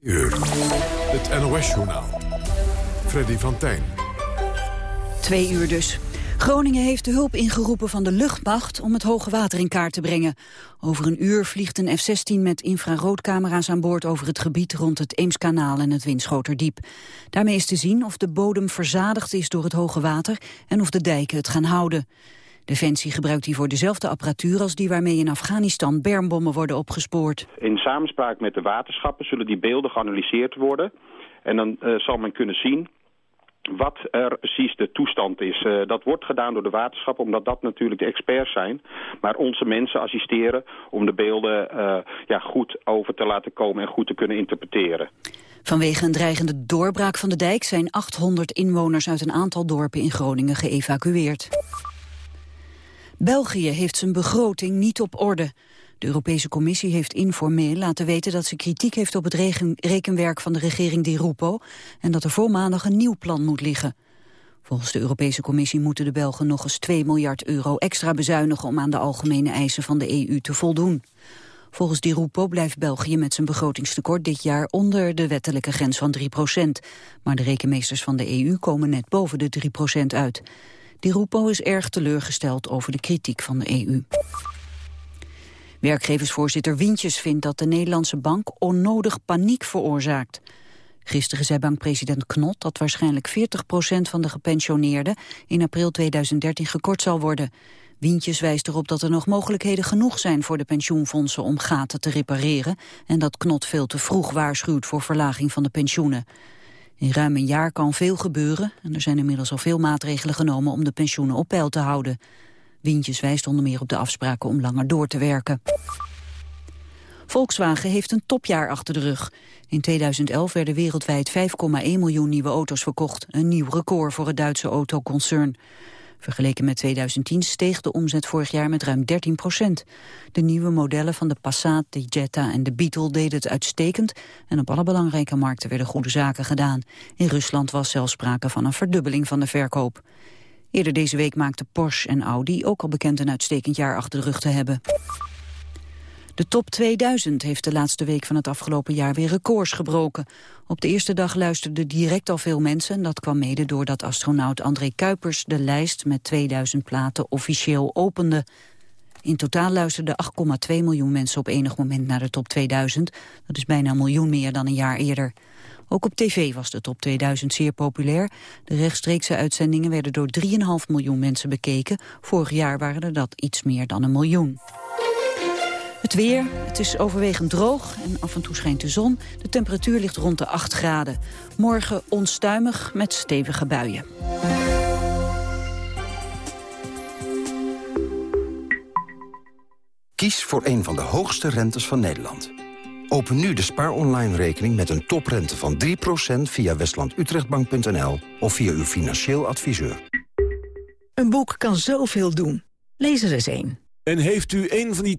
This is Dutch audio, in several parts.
Uur. Het NOS-journaal. Freddy van Tijn. Twee uur dus. Groningen heeft de hulp ingeroepen van de luchtmacht om het hoge water in kaart te brengen. Over een uur vliegt een F-16 met infraroodcamera's aan boord over het gebied rond het Eemskanaal en het Winschoterdiep. Daarmee is te zien of de bodem verzadigd is door het hoge water en of de dijken het gaan houden. Defensie gebruikt hiervoor dezelfde apparatuur als die waarmee in Afghanistan bermbommen worden opgespoord. In samenspraak met de waterschappen zullen die beelden geanalyseerd worden. En dan uh, zal men kunnen zien wat er precies de toestand is. Uh, dat wordt gedaan door de waterschappen, omdat dat natuurlijk de experts zijn. Maar onze mensen assisteren om de beelden uh, ja, goed over te laten komen en goed te kunnen interpreteren. Vanwege een dreigende doorbraak van de dijk zijn 800 inwoners uit een aantal dorpen in Groningen geëvacueerd. België heeft zijn begroting niet op orde. De Europese Commissie heeft informeel laten weten dat ze kritiek heeft op het rekenwerk van de regering Di Rupo en dat er voor maandag een nieuw plan moet liggen. Volgens de Europese Commissie moeten de Belgen nog eens 2 miljard euro extra bezuinigen om aan de algemene eisen van de EU te voldoen. Volgens Di Rupo blijft België met zijn begrotingstekort dit jaar onder de wettelijke grens van 3 procent. Maar de rekenmeesters van de EU komen net boven de 3 procent uit. Di Rupo is erg teleurgesteld over de kritiek van de EU. Werkgeversvoorzitter Wientjes vindt dat de Nederlandse bank onnodig paniek veroorzaakt. Gisteren zei bankpresident Knot dat waarschijnlijk 40% van de gepensioneerden in april 2013 gekort zal worden. Wientjes wijst erop dat er nog mogelijkheden genoeg zijn voor de pensioenfondsen om gaten te repareren en dat Knot veel te vroeg waarschuwt voor verlaging van de pensioenen. In ruim een jaar kan veel gebeuren en er zijn inmiddels al veel maatregelen genomen om de pensioenen op peil te houden. Wintjes wijst onder meer op de afspraken om langer door te werken. Volkswagen heeft een topjaar achter de rug. In 2011 werden wereldwijd 5,1 miljoen nieuwe auto's verkocht. Een nieuw record voor het Duitse autoconcern. Vergeleken met 2010 steeg de omzet vorig jaar met ruim 13 procent. De nieuwe modellen van de Passat, de Jetta en de Beetle deden het uitstekend... en op alle belangrijke markten werden goede zaken gedaan. In Rusland was zelfs sprake van een verdubbeling van de verkoop. Eerder deze week maakten Porsche en Audi ook al bekend een uitstekend jaar achter de rug te hebben. De top 2000 heeft de laatste week van het afgelopen jaar weer records gebroken. Op de eerste dag luisterden direct al veel mensen. En dat kwam mede doordat astronaut André Kuipers de lijst met 2000 platen officieel opende. In totaal luisterden 8,2 miljoen mensen op enig moment naar de top 2000. Dat is bijna een miljoen meer dan een jaar eerder. Ook op tv was de top 2000 zeer populair. De rechtstreekse uitzendingen werden door 3,5 miljoen mensen bekeken. Vorig jaar waren er dat iets meer dan een miljoen. Het weer, het is overwegend droog en af en toe schijnt de zon. De temperatuur ligt rond de 8 graden. Morgen onstuimig met stevige buien. Kies voor een van de hoogste rentes van Nederland. Open nu de Spaar Online rekening met een toprente van 3% via westlandutrechtbank.nl of via uw financieel adviseur. Een boek kan zoveel doen. Lees er eens één. En heeft u een van die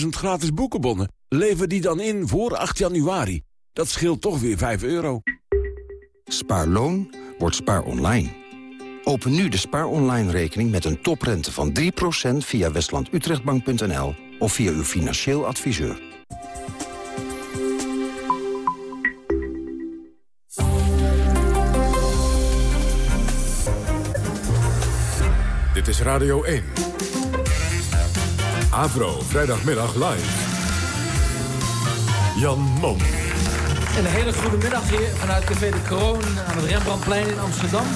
200.000 gratis boekenbonnen? Lever die dan in voor 8 januari. Dat scheelt toch weer 5 euro. Spaarloon wordt spaar online. Open nu de Spaar Online rekening met een toprente van 3% via westlandutrechtbank.nl of via uw financieel adviseur. Dit is Radio 1. Avro, vrijdagmiddag live. Jan Mom. Een hele goede middag hier vanuit Café de Kroon aan het Rembrandtplein in Amsterdam.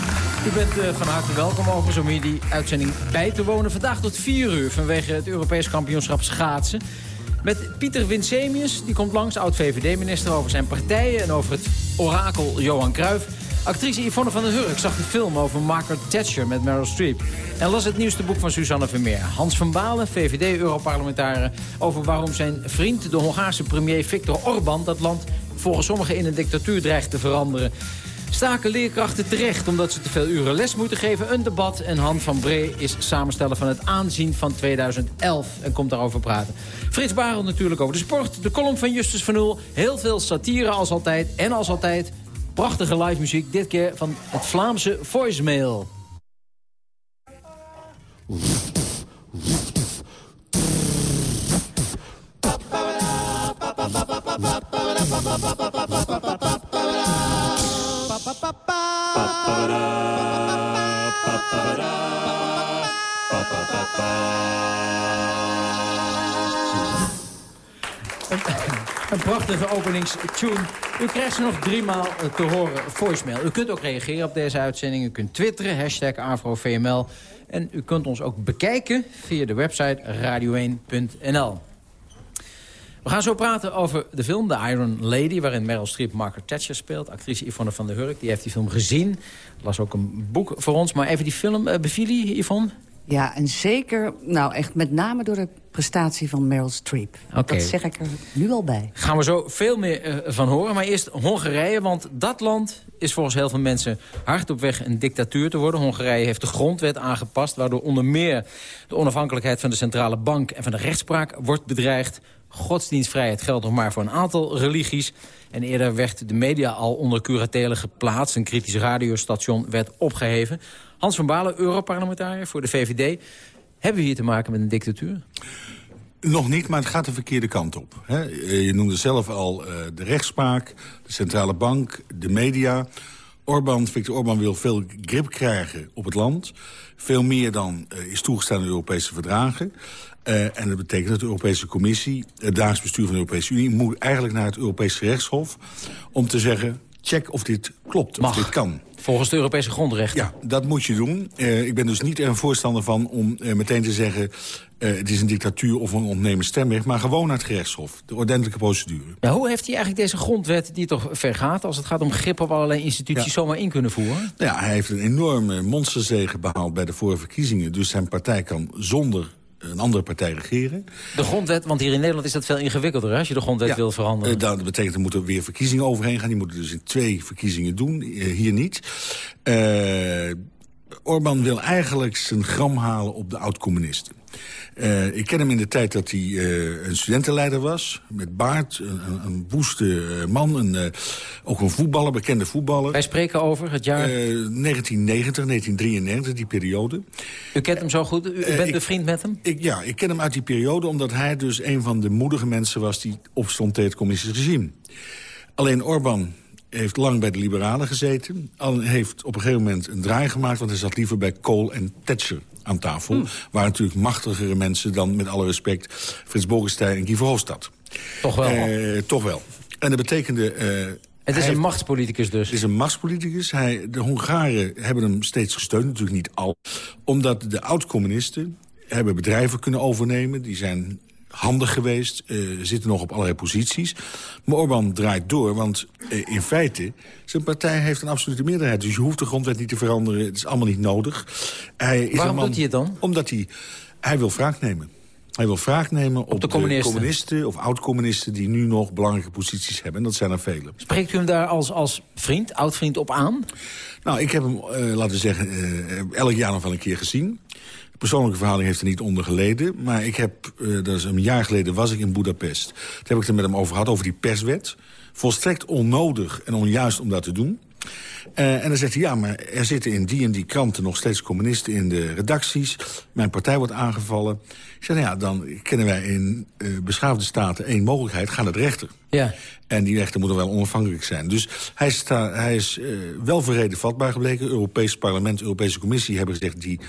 U bent uh, van harte welkom overigens om hier die uitzending bij te wonen. Vandaag tot 4 uur vanwege het Europees kampioenschap schaatsen. Met Pieter Winsemius, die komt langs, oud-VVD-minister... over zijn partijen en over het orakel Johan Cruijff. Actrice Yvonne van den Hurk zag de film over Margaret Thatcher met Meryl Streep. En las het nieuwste boek van Suzanne Vermeer. Hans van Balen, VVD-europarlementariër... over waarom zijn vriend, de Hongaarse premier Viktor Orbán... dat land volgens sommigen in een dictatuur dreigt te veranderen. Staken leerkrachten terecht omdat ze te veel uren les moeten geven. Een debat en Han van Bree is samenstellen van het aanzien van 2011 en komt daarover praten. Frits Barel natuurlijk over de sport, de column van Justus van Oel. Heel veel satire als altijd en als altijd Prachtige live muziek, dit keer van het Vlaamse voicemail. Een prachtige openingstune. U krijgt ze nog driemaal eh, te horen voicemail. U kunt ook reageren op deze uitzending. U kunt twitteren, hashtag AfroVML. En u kunt ons ook bekijken via de website radio1.nl. We gaan zo praten over de film The Iron Lady... waarin Meryl Streep Margaret Thatcher speelt. Actrice Yvonne van der Hurk, die heeft die film gezien. Las ook een boek voor ons. Maar even die film, uh, beviel die, Yvonne? Ja, en zeker, nou echt met name door de prestatie van Meryl Streep. Okay. Dat zeg ik er nu al bij. Gaan we zo veel meer uh, van horen. Maar eerst Hongarije, want dat land is volgens heel veel mensen hard op weg een dictatuur te worden. Hongarije heeft de grondwet aangepast... waardoor onder meer de onafhankelijkheid van de centrale bank en van de rechtspraak wordt bedreigd. Godsdienstvrijheid geldt nog maar voor een aantal religies. En eerder werd de media al onder curatele geplaatst. Een kritisch radiostation werd opgeheven. Hans van Balen, Europarlementariër voor de VVD. Hebben we hier te maken met een dictatuur? Nog niet, maar het gaat de verkeerde kant op. Hè? Je noemde zelf al uh, de rechtspraak, de centrale bank, de media. Orbán, Viktor Orbán wil veel grip krijgen op het land. Veel meer dan uh, is toegestaan in de Europese verdragen. Uh, en dat betekent dat de Europese Commissie, het dagelijks bestuur van de Europese Unie... moet eigenlijk naar het Europese rechtshof om te zeggen... check of dit klopt, Mag. of dit kan. Volgens de Europese grondrechten. Ja, dat moet je doen. Uh, ik ben dus niet er een voorstander van om uh, meteen te zeggen... Uh, het is een dictatuur of een ontnemen stemrecht... maar gewoon naar het gerechtshof, de ordentelijke procedure. Ja, hoe heeft hij eigenlijk deze grondwet, die toch ver gaat... als het gaat om grip op allerlei instituties, ja. zomaar in kunnen voeren? Ja, hij heeft een enorme monsterzege behaald bij de vorige verkiezingen. Dus zijn partij kan zonder een andere partij regeren. De grondwet, want hier in Nederland is dat veel ingewikkelder... Hè, als je de grondwet ja, wil veranderen. Uh, dat betekent er moeten weer verkiezingen overheen gaan. Die moeten dus in twee verkiezingen doen, uh, hier niet. Uh, Orbán wil eigenlijk zijn gram halen op de oud-communisten. Uh, ik ken hem in de tijd dat hij uh, een studentenleider was. Met baard, een, een woeste man. Een, uh, ook een voetballer, bekende voetballer. Wij spreken over het jaar... 1990, 1993, die periode. U kent hem zo goed? U bent bevriend met hem? Ik, ja, ik ken hem uit die periode omdat hij dus een van de moedige mensen was... die opstond tegen het communistische regime. Alleen Orbán heeft lang bij de liberalen gezeten. Al heeft op een gegeven moment een draai gemaakt... want hij zat liever bij Kool en Thatcher aan tafel. Hmm. Waar natuurlijk machtigere mensen dan, met alle respect... Frits Bogenstein en Guy Verhofstadt. Toch wel? Uh, toch wel. En dat betekende... Uh, het is een machtspoliticus dus? Het is een machtspoliticus. Hij, de Hongaren hebben hem steeds gesteund, natuurlijk niet al. Omdat de oud-communisten hebben bedrijven kunnen overnemen. Die zijn handig geweest, uh, zitten nog op allerlei posities. Maar Orbán draait door, want uh, in feite... zijn partij heeft een absolute meerderheid. Dus je hoeft de grondwet niet te veranderen. Het is allemaal niet nodig. Hij is Waarom man, doet hij het dan? Omdat hij, hij wil wraak nemen. Hij wil wraak nemen op, op de, communisten. de communisten of oud-communisten... die nu nog belangrijke posities hebben. En dat zijn er vele. Spreekt u hem daar als, als vriend, oud-vriend op aan? Nou, ik heb hem, uh, laten we zeggen, elk jaar nog wel een keer gezien. Persoonlijke verhouding heeft er niet onder geleden. Maar ik heb, uh, dat is een jaar geleden, was ik in Budapest. Daar heb ik het er met hem over gehad, over die perswet. Volstrekt onnodig en onjuist om dat te doen. Uh, en dan zegt hij, ja, maar er zitten in die en die kranten nog steeds communisten in de redacties. Mijn partij wordt aangevallen. Ik zeg, nou ja, dan kennen wij in uh, beschaafde staten één mogelijkheid. Ga naar de rechter. Ja. En die rechter moet er wel onafhankelijk zijn. Dus hij, sta, hij is uh, wel verreden vatbaar gebleken. Europees parlement, Europese commissie hebben gezegd... die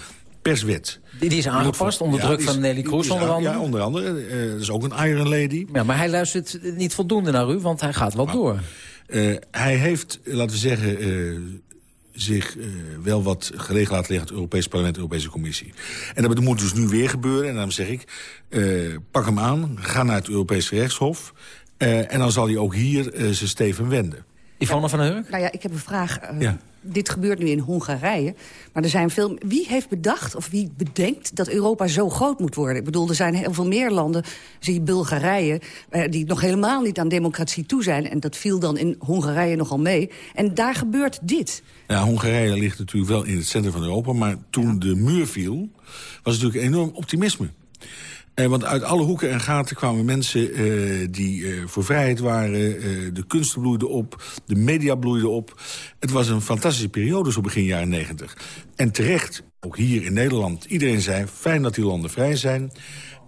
perswet. Die, die is aangepast onder ja, druk van Nelly Kroes onder andere? Ja, onder andere. Uh, dat is ook een Iron Lady. Ja, maar hij luistert niet voldoende naar u, want hij gaat wel maar, door. Uh, hij heeft, laten we zeggen, uh, zich uh, wel wat gelegen laten liggen... het Europees Parlement en de Europese Commissie. En dat moet dus nu weer gebeuren. En daarom zeg ik, pak hem aan, ga naar het Europese rechtshof... en dan zal hij ook hier zijn steven wenden. Yvonne ja, van der Hurk? Nou ja, ik heb een vraag. Ja dit gebeurt nu in Hongarije. Maar er zijn veel... Wie heeft bedacht of wie bedenkt dat Europa zo groot moet worden? Ik bedoel, er zijn heel veel meer landen, zie Bulgarije... Eh, die nog helemaal niet aan democratie toe zijn. En dat viel dan in Hongarije nogal mee. En daar gebeurt dit. Ja, Hongarije ligt natuurlijk wel in het centrum van Europa. Maar toen ja. de muur viel, was natuurlijk enorm optimisme. Eh, want uit alle hoeken en gaten kwamen mensen uh, die uh, voor vrijheid waren. Uh, de kunsten bloeiden op, de media bloeiden op. Het was een fantastische periode zo begin jaren negentig. En terecht, ook hier in Nederland, iedereen zei... fijn dat die landen vrij zijn.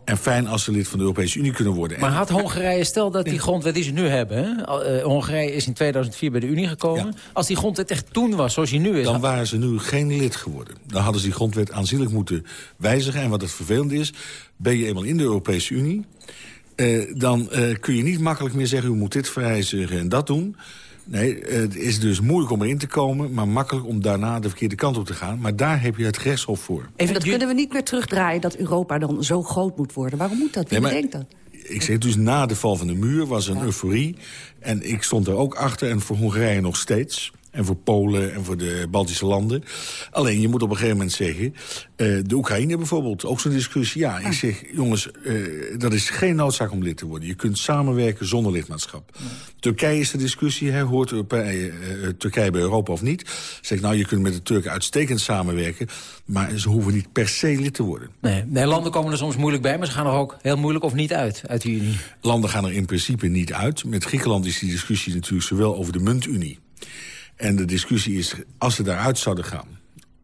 En fijn als ze lid van de Europese Unie kunnen worden. Maar had Hongarije, stel dat die grondwet die ze nu hebben... Hè? Eh, Hongarije is in 2004 bij de Unie gekomen. Als die grondwet echt toen was, zoals die nu is... dan waren ze nu geen lid geworden. Dan hadden ze die grondwet aanzienlijk moeten wijzigen. En wat het vervelend is, ben je eenmaal in de Europese Unie... eh, dan eh, kun je niet makkelijk meer zeggen... u moet dit verwijzigen en dat doen. Nee, het is dus moeilijk om erin te komen... maar makkelijk om daarna de verkeerde kant op te gaan. Maar daar heb je het rechtshof voor. En dat kunnen we niet meer terugdraaien dat Europa dan zo groot moet worden. Waarom moet dat? Wie Nee, bedenkt dat? Ik zeg dus na de val van de muur was er een euforie. En ik stond er ook achter en voor Hongarije nog steeds. En voor Polen en voor de Baltische landen. Alleen, je moet op een gegeven moment zeggen... eh, de Oekraïne bijvoorbeeld, ook zo'n discussie. Ja, ik zeg, jongens, eh, dat is geen noodzaak om lid te worden. Je kunt samenwerken zonder lidmaatschap. Turkije is de discussie, hè, hoort Europei- eh, Turkije bij Europa of niet? Zeg, nou, je kunt met de Turken uitstekend samenwerken... maar ze hoeven niet per se lid te worden. Nee, nee, landen komen er soms moeilijk bij, maar ze gaan er ook heel moeilijk of niet uit, uit de Unie. Landen gaan er in principe niet uit. Met Griekenland is die discussie natuurlijk zowel over de muntunie. En de discussie is, als ze daaruit zouden gaan,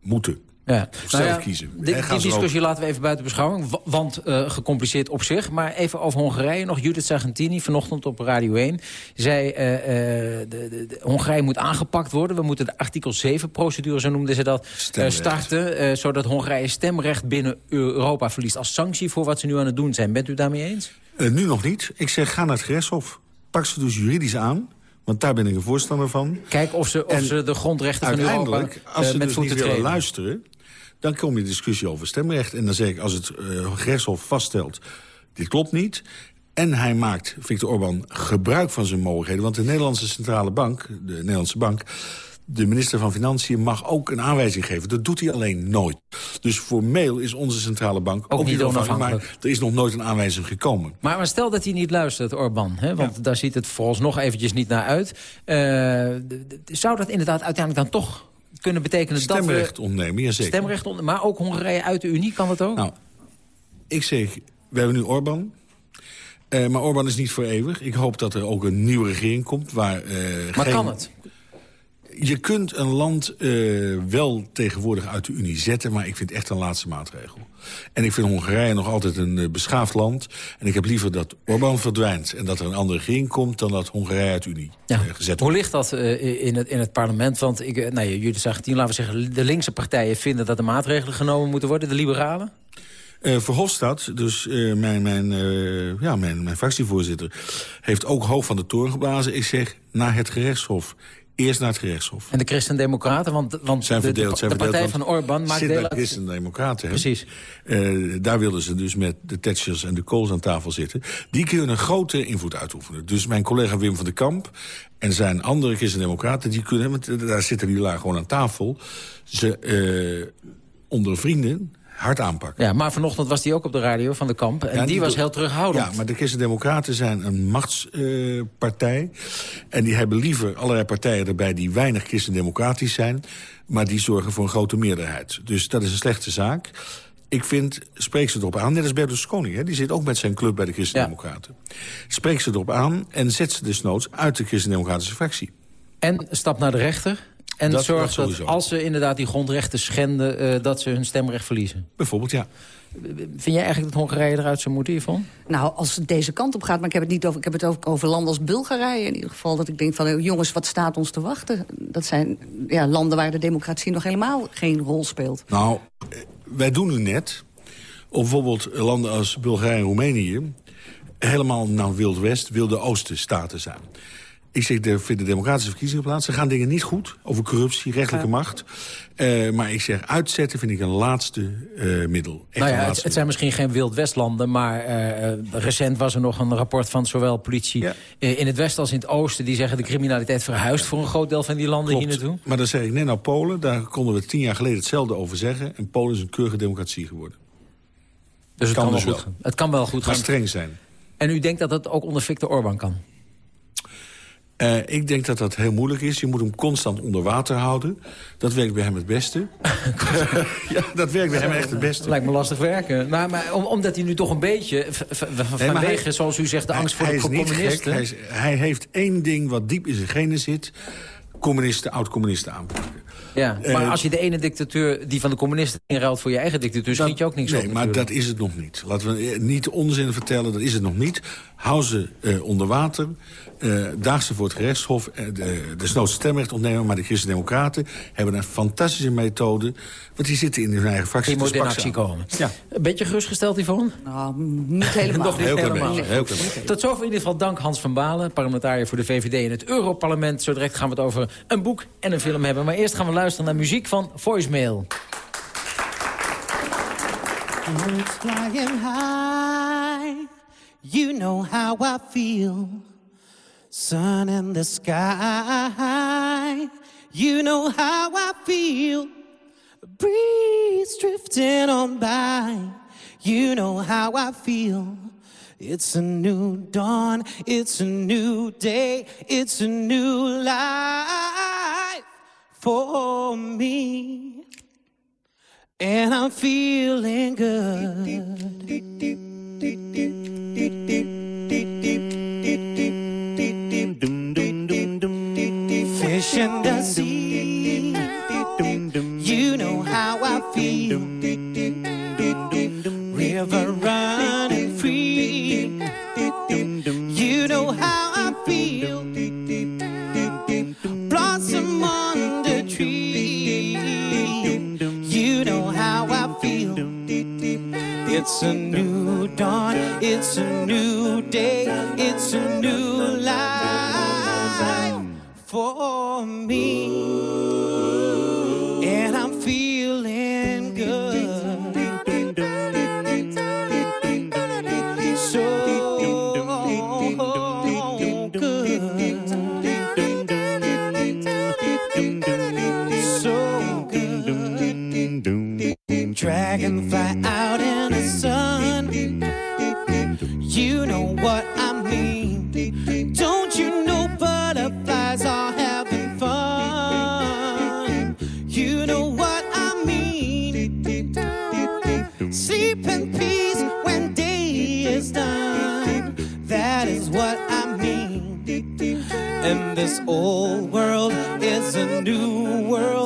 moeten... Ja. Of zelf kiezen. Die, discussie laten we even buiten beschouwing. wa- Want eh, gecompliceerd op zich. Maar even over Hongarije nog. Judith Sargentini vanochtend op Radio 1 zei... eh, de, de, de- Hongarije moet aangepakt worden. We moeten de artikel 7-procedure, zo noemden ze dat, starten. zodat Hongarije stemrecht binnen Europa verliest. Als sanctie voor wat ze nu aan het doen zijn. Bent u daarmee eens? Nu nog niet. Ik zeg, ga naar het gerechtshof. Pak ze dus juridisch aan. Want daar ben ik een voorstander van. Kijk of ze, of En ze de grondrechten van Europa Uiteindelijk, als eh, ze met dus niet willen luisteren... dan kom je discussie over stemrecht. En dan zeg ik, als het eh, gerechtshof vaststelt... dit klopt niet... en hij maakt, Viktor Orban, gebruik van zijn mogelijkheden... want de Nederlandse Centrale Bank, de Nederlandse Bank... de minister van Financiën mag ook een aanwijzing geven. Dat doet hij alleen nooit. Dus formeel is onze centrale bank ook, niet niet onafhankelijk... maar er is nog nooit een aanwijzing gekomen. Maar, maar stel dat hij niet luistert, Orbán. Hè, want daar ziet het vooralsnog eventjes niet naar uit. Eh, zou dat inderdaad uiteindelijk dan toch kunnen betekenen Stemrecht dat ontnemen, we... jazeker. Stemrecht onder, maar ook Hongarije uit de Unie, kan dat ook? Nou, ik zeg, we hebben nu Orbán. Eh, maar Orbán is niet voor eeuwig. Ik hoop dat er ook een nieuwe regering komt. Waar, eh, maar geen... kan het? Je kunt een land eh, wel tegenwoordig uit de Unie zetten... maar ik vind het echt een laatste maatregel. En ik vind Hongarije nog altijd een eh, beschaafd land. En ik heb liever dat Orbán verdwijnt en dat er een andere regering komt... dan dat Hongarije uit de Unie Ja. eh, gezet Hoe wordt. ligt dat in, het, in het parlement? Want ik, nou, jullie zagen tien, laten we zeggen... de linkse partijen vinden dat er maatregelen genomen moeten worden. De liberalen? Eh Verhofstadt, dus mijn, mijn, ja, mijn, mijn fractievoorzitter... heeft ook hoog van de toren geblazen. Ik zeg, naar het gerechtshof. Eerst naar het gerechtshof. En de Christen-Democraten? Want, want zijn de, de, verdeeld. zijn de verdeeld, partij van Orbán maakt deel uit... Christen-Democraten. hè? Precies. Eh, daar wilden ze dus met de Thatchers en de Kools aan tafel zitten. Die kunnen een grote invloed uitoefenen. Dus mijn collega Wim van der Kamp en zijn andere Christen-Democraten... die kunnen, want daar zitten die laag gewoon aan tafel... ze eh, onder vrienden hard aanpakken. Ja, maar vanochtend was die ook op de radio van de kamp. En Ja, die was heel terughoudend. Ja, maar de Christen-Democraten zijn een machtspartij. en die hebben liever allerlei partijen erbij die weinig christendemocratisch zijn... maar die zorgen voor een grote meerderheid. Dus dat is een slechte zaak. Ik vind, spreek ze erop aan, net als Berlusconi. Hè? Die zit ook met zijn club bij de Christen-Democraten. Spreek ze erop aan en zet ze desnoods uit de Christen-Democratische fractie. En stap naar de rechter. En Dat- zorg dat als ze inderdaad die grondrechten schenden... eh, dat ze hun stemrecht verliezen. Bijvoorbeeld, ja. Vind jij eigenlijk dat Hongarije eruit zou moeten, Yvonne? Nou, als het deze kant op gaat, maar ik heb het niet over, ik heb het ook over landen als Bulgarije in ieder geval. Dat ik denk van, eh, jongens, wat staat ons te wachten? Dat zijn ja, landen waar de democratie nog helemaal geen rol speelt. Nou, eh, wij doen nu net... of bijvoorbeeld landen als Bulgarije en Roemenië... helemaal naar Wild West, Wilde Oosten staten zijn. Ik zeg, er vinden democratische verkiezingen plaats. Er gaan dingen niet goed over corruptie, rechtelijke macht. Eh, maar ik zeg, uitzetten vind ik een laatste eh, middel. Echt nou ja, het, zijn misschien geen Wild Westlanden... maar eh, recent was er nog een rapport van zowel politie Ja. in het westen als in het oosten... die zeggen de criminaliteit verhuist voor een groot deel van die landen hier naartoe. Maar dan zeg ik net nou Polen, daar konden we tien jaar geleden hetzelfde over zeggen. En Polen is een keurige democratie geworden. Dus het Kan kan, wel goed gaan. Het kan wel goed Maar gaan. streng zijn. En u denkt dat dat ook onder Viktor Orban kan? Eh, ik denk dat dat heel moeilijk is. Je moet hem constant onder water houden. Dat werkt bij hem het beste. ja, dat werkt bij hem echt het beste. Lijkt me lastig werken. Maar, maar om- omdat hij nu toch een beetje, Nee, maar vanwege, hij- zoals u zegt, de angst voor hij de is niet gek. communisten... Hij, is- hij heeft één ding wat diep in zijn genen zit. Communisten, oud-communisten aanpakken. Ja, maar Eh, als je de ene dictateur die van de communisten inruilt voor je eigen dictatuur... schiet je ook niks nee, op maar natuurlijk. dat is het nog niet. Laten we eh, niet onzin vertellen, dat is het nog niet. Hou ze onder water. Eh daag ze voor het gerechtshof. Eh, de, desnoods stemrecht ontnemen, maar de Christen-Democraten... hebben een fantastische methode. Want die zitten in hun eigen fractie. Die moet in actie komen. Ja. Een beetje gerustgesteld, Yvonne? Nou, niet helemaal. Nog niet Heel helemaal. beetje, heel klein beetje. Tot zover in ieder geval dank Hans van Balen, parlementariër voor de VVD in het Europarlement. Zo direct gaan we het over een boek en een film hebben. Maar eerst gaan we luisteren naar muziek van Voicemail. Birds flying high, you know how I feel. Sun in the sky, you know how I feel. Breeze drifting on by, you know how I feel. It's a new dawn, it's a new day, it's a new life for me. And I'm feeling good. In the sea. You know how I feel. River running free. You know how I feel. Blossom on the tree. You know how I feel. It's a new dawn. It's a new day. It's a new life for me. And I'm feeling good. So good. So good. Dragonfly out in the sun. You know what I this old world is a new world,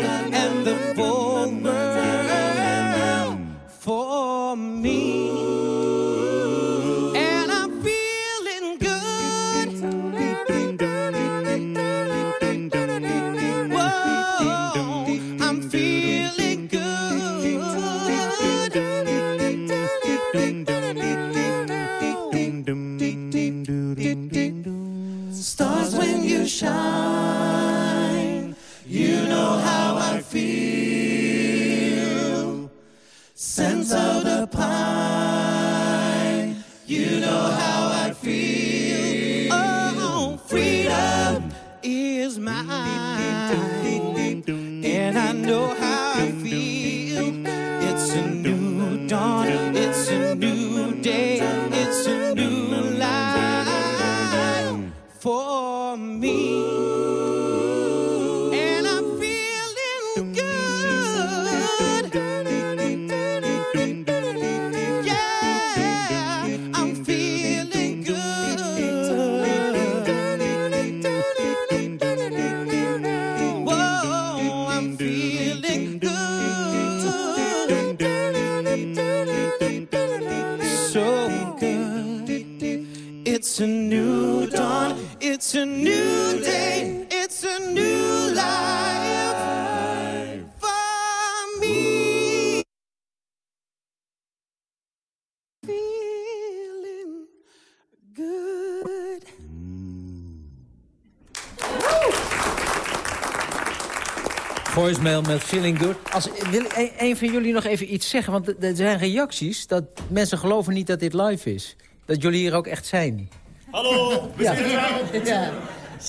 Voicemail met Feeling Good. Als, wil een, een van jullie nog even iets zeggen? Want er- zijn reacties dat mensen geloven niet dat dit live is. Dat jullie hier ook echt zijn. Hallo, we zijn er.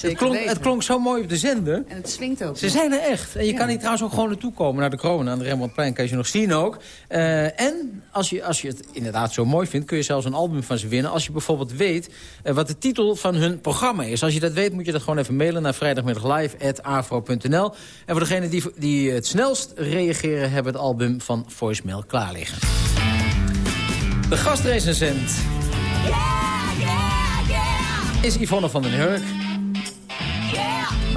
Het klonk, weten. het klonk zo mooi op de zender. En het swingt ook. Ze zijn er echt. En je kan hier trouwens ook gewoon naartoe komen naar de kroon. Aan de Rembrandtplein kan je ze nog zien ook. Eh, en als je, als je het inderdaad zo mooi vindt... kun je zelfs een album van ze winnen. Als je bijvoorbeeld weet eh, wat de titel van hun programma is. Als je dat weet moet je dat gewoon even mailen naar vrijdagmiddaglive.afro.nl. En voor degenen die, die het snelst reageren... hebben het album van Voicemail klaar liggen. De gastrecensent is Yvonne van den Hurk.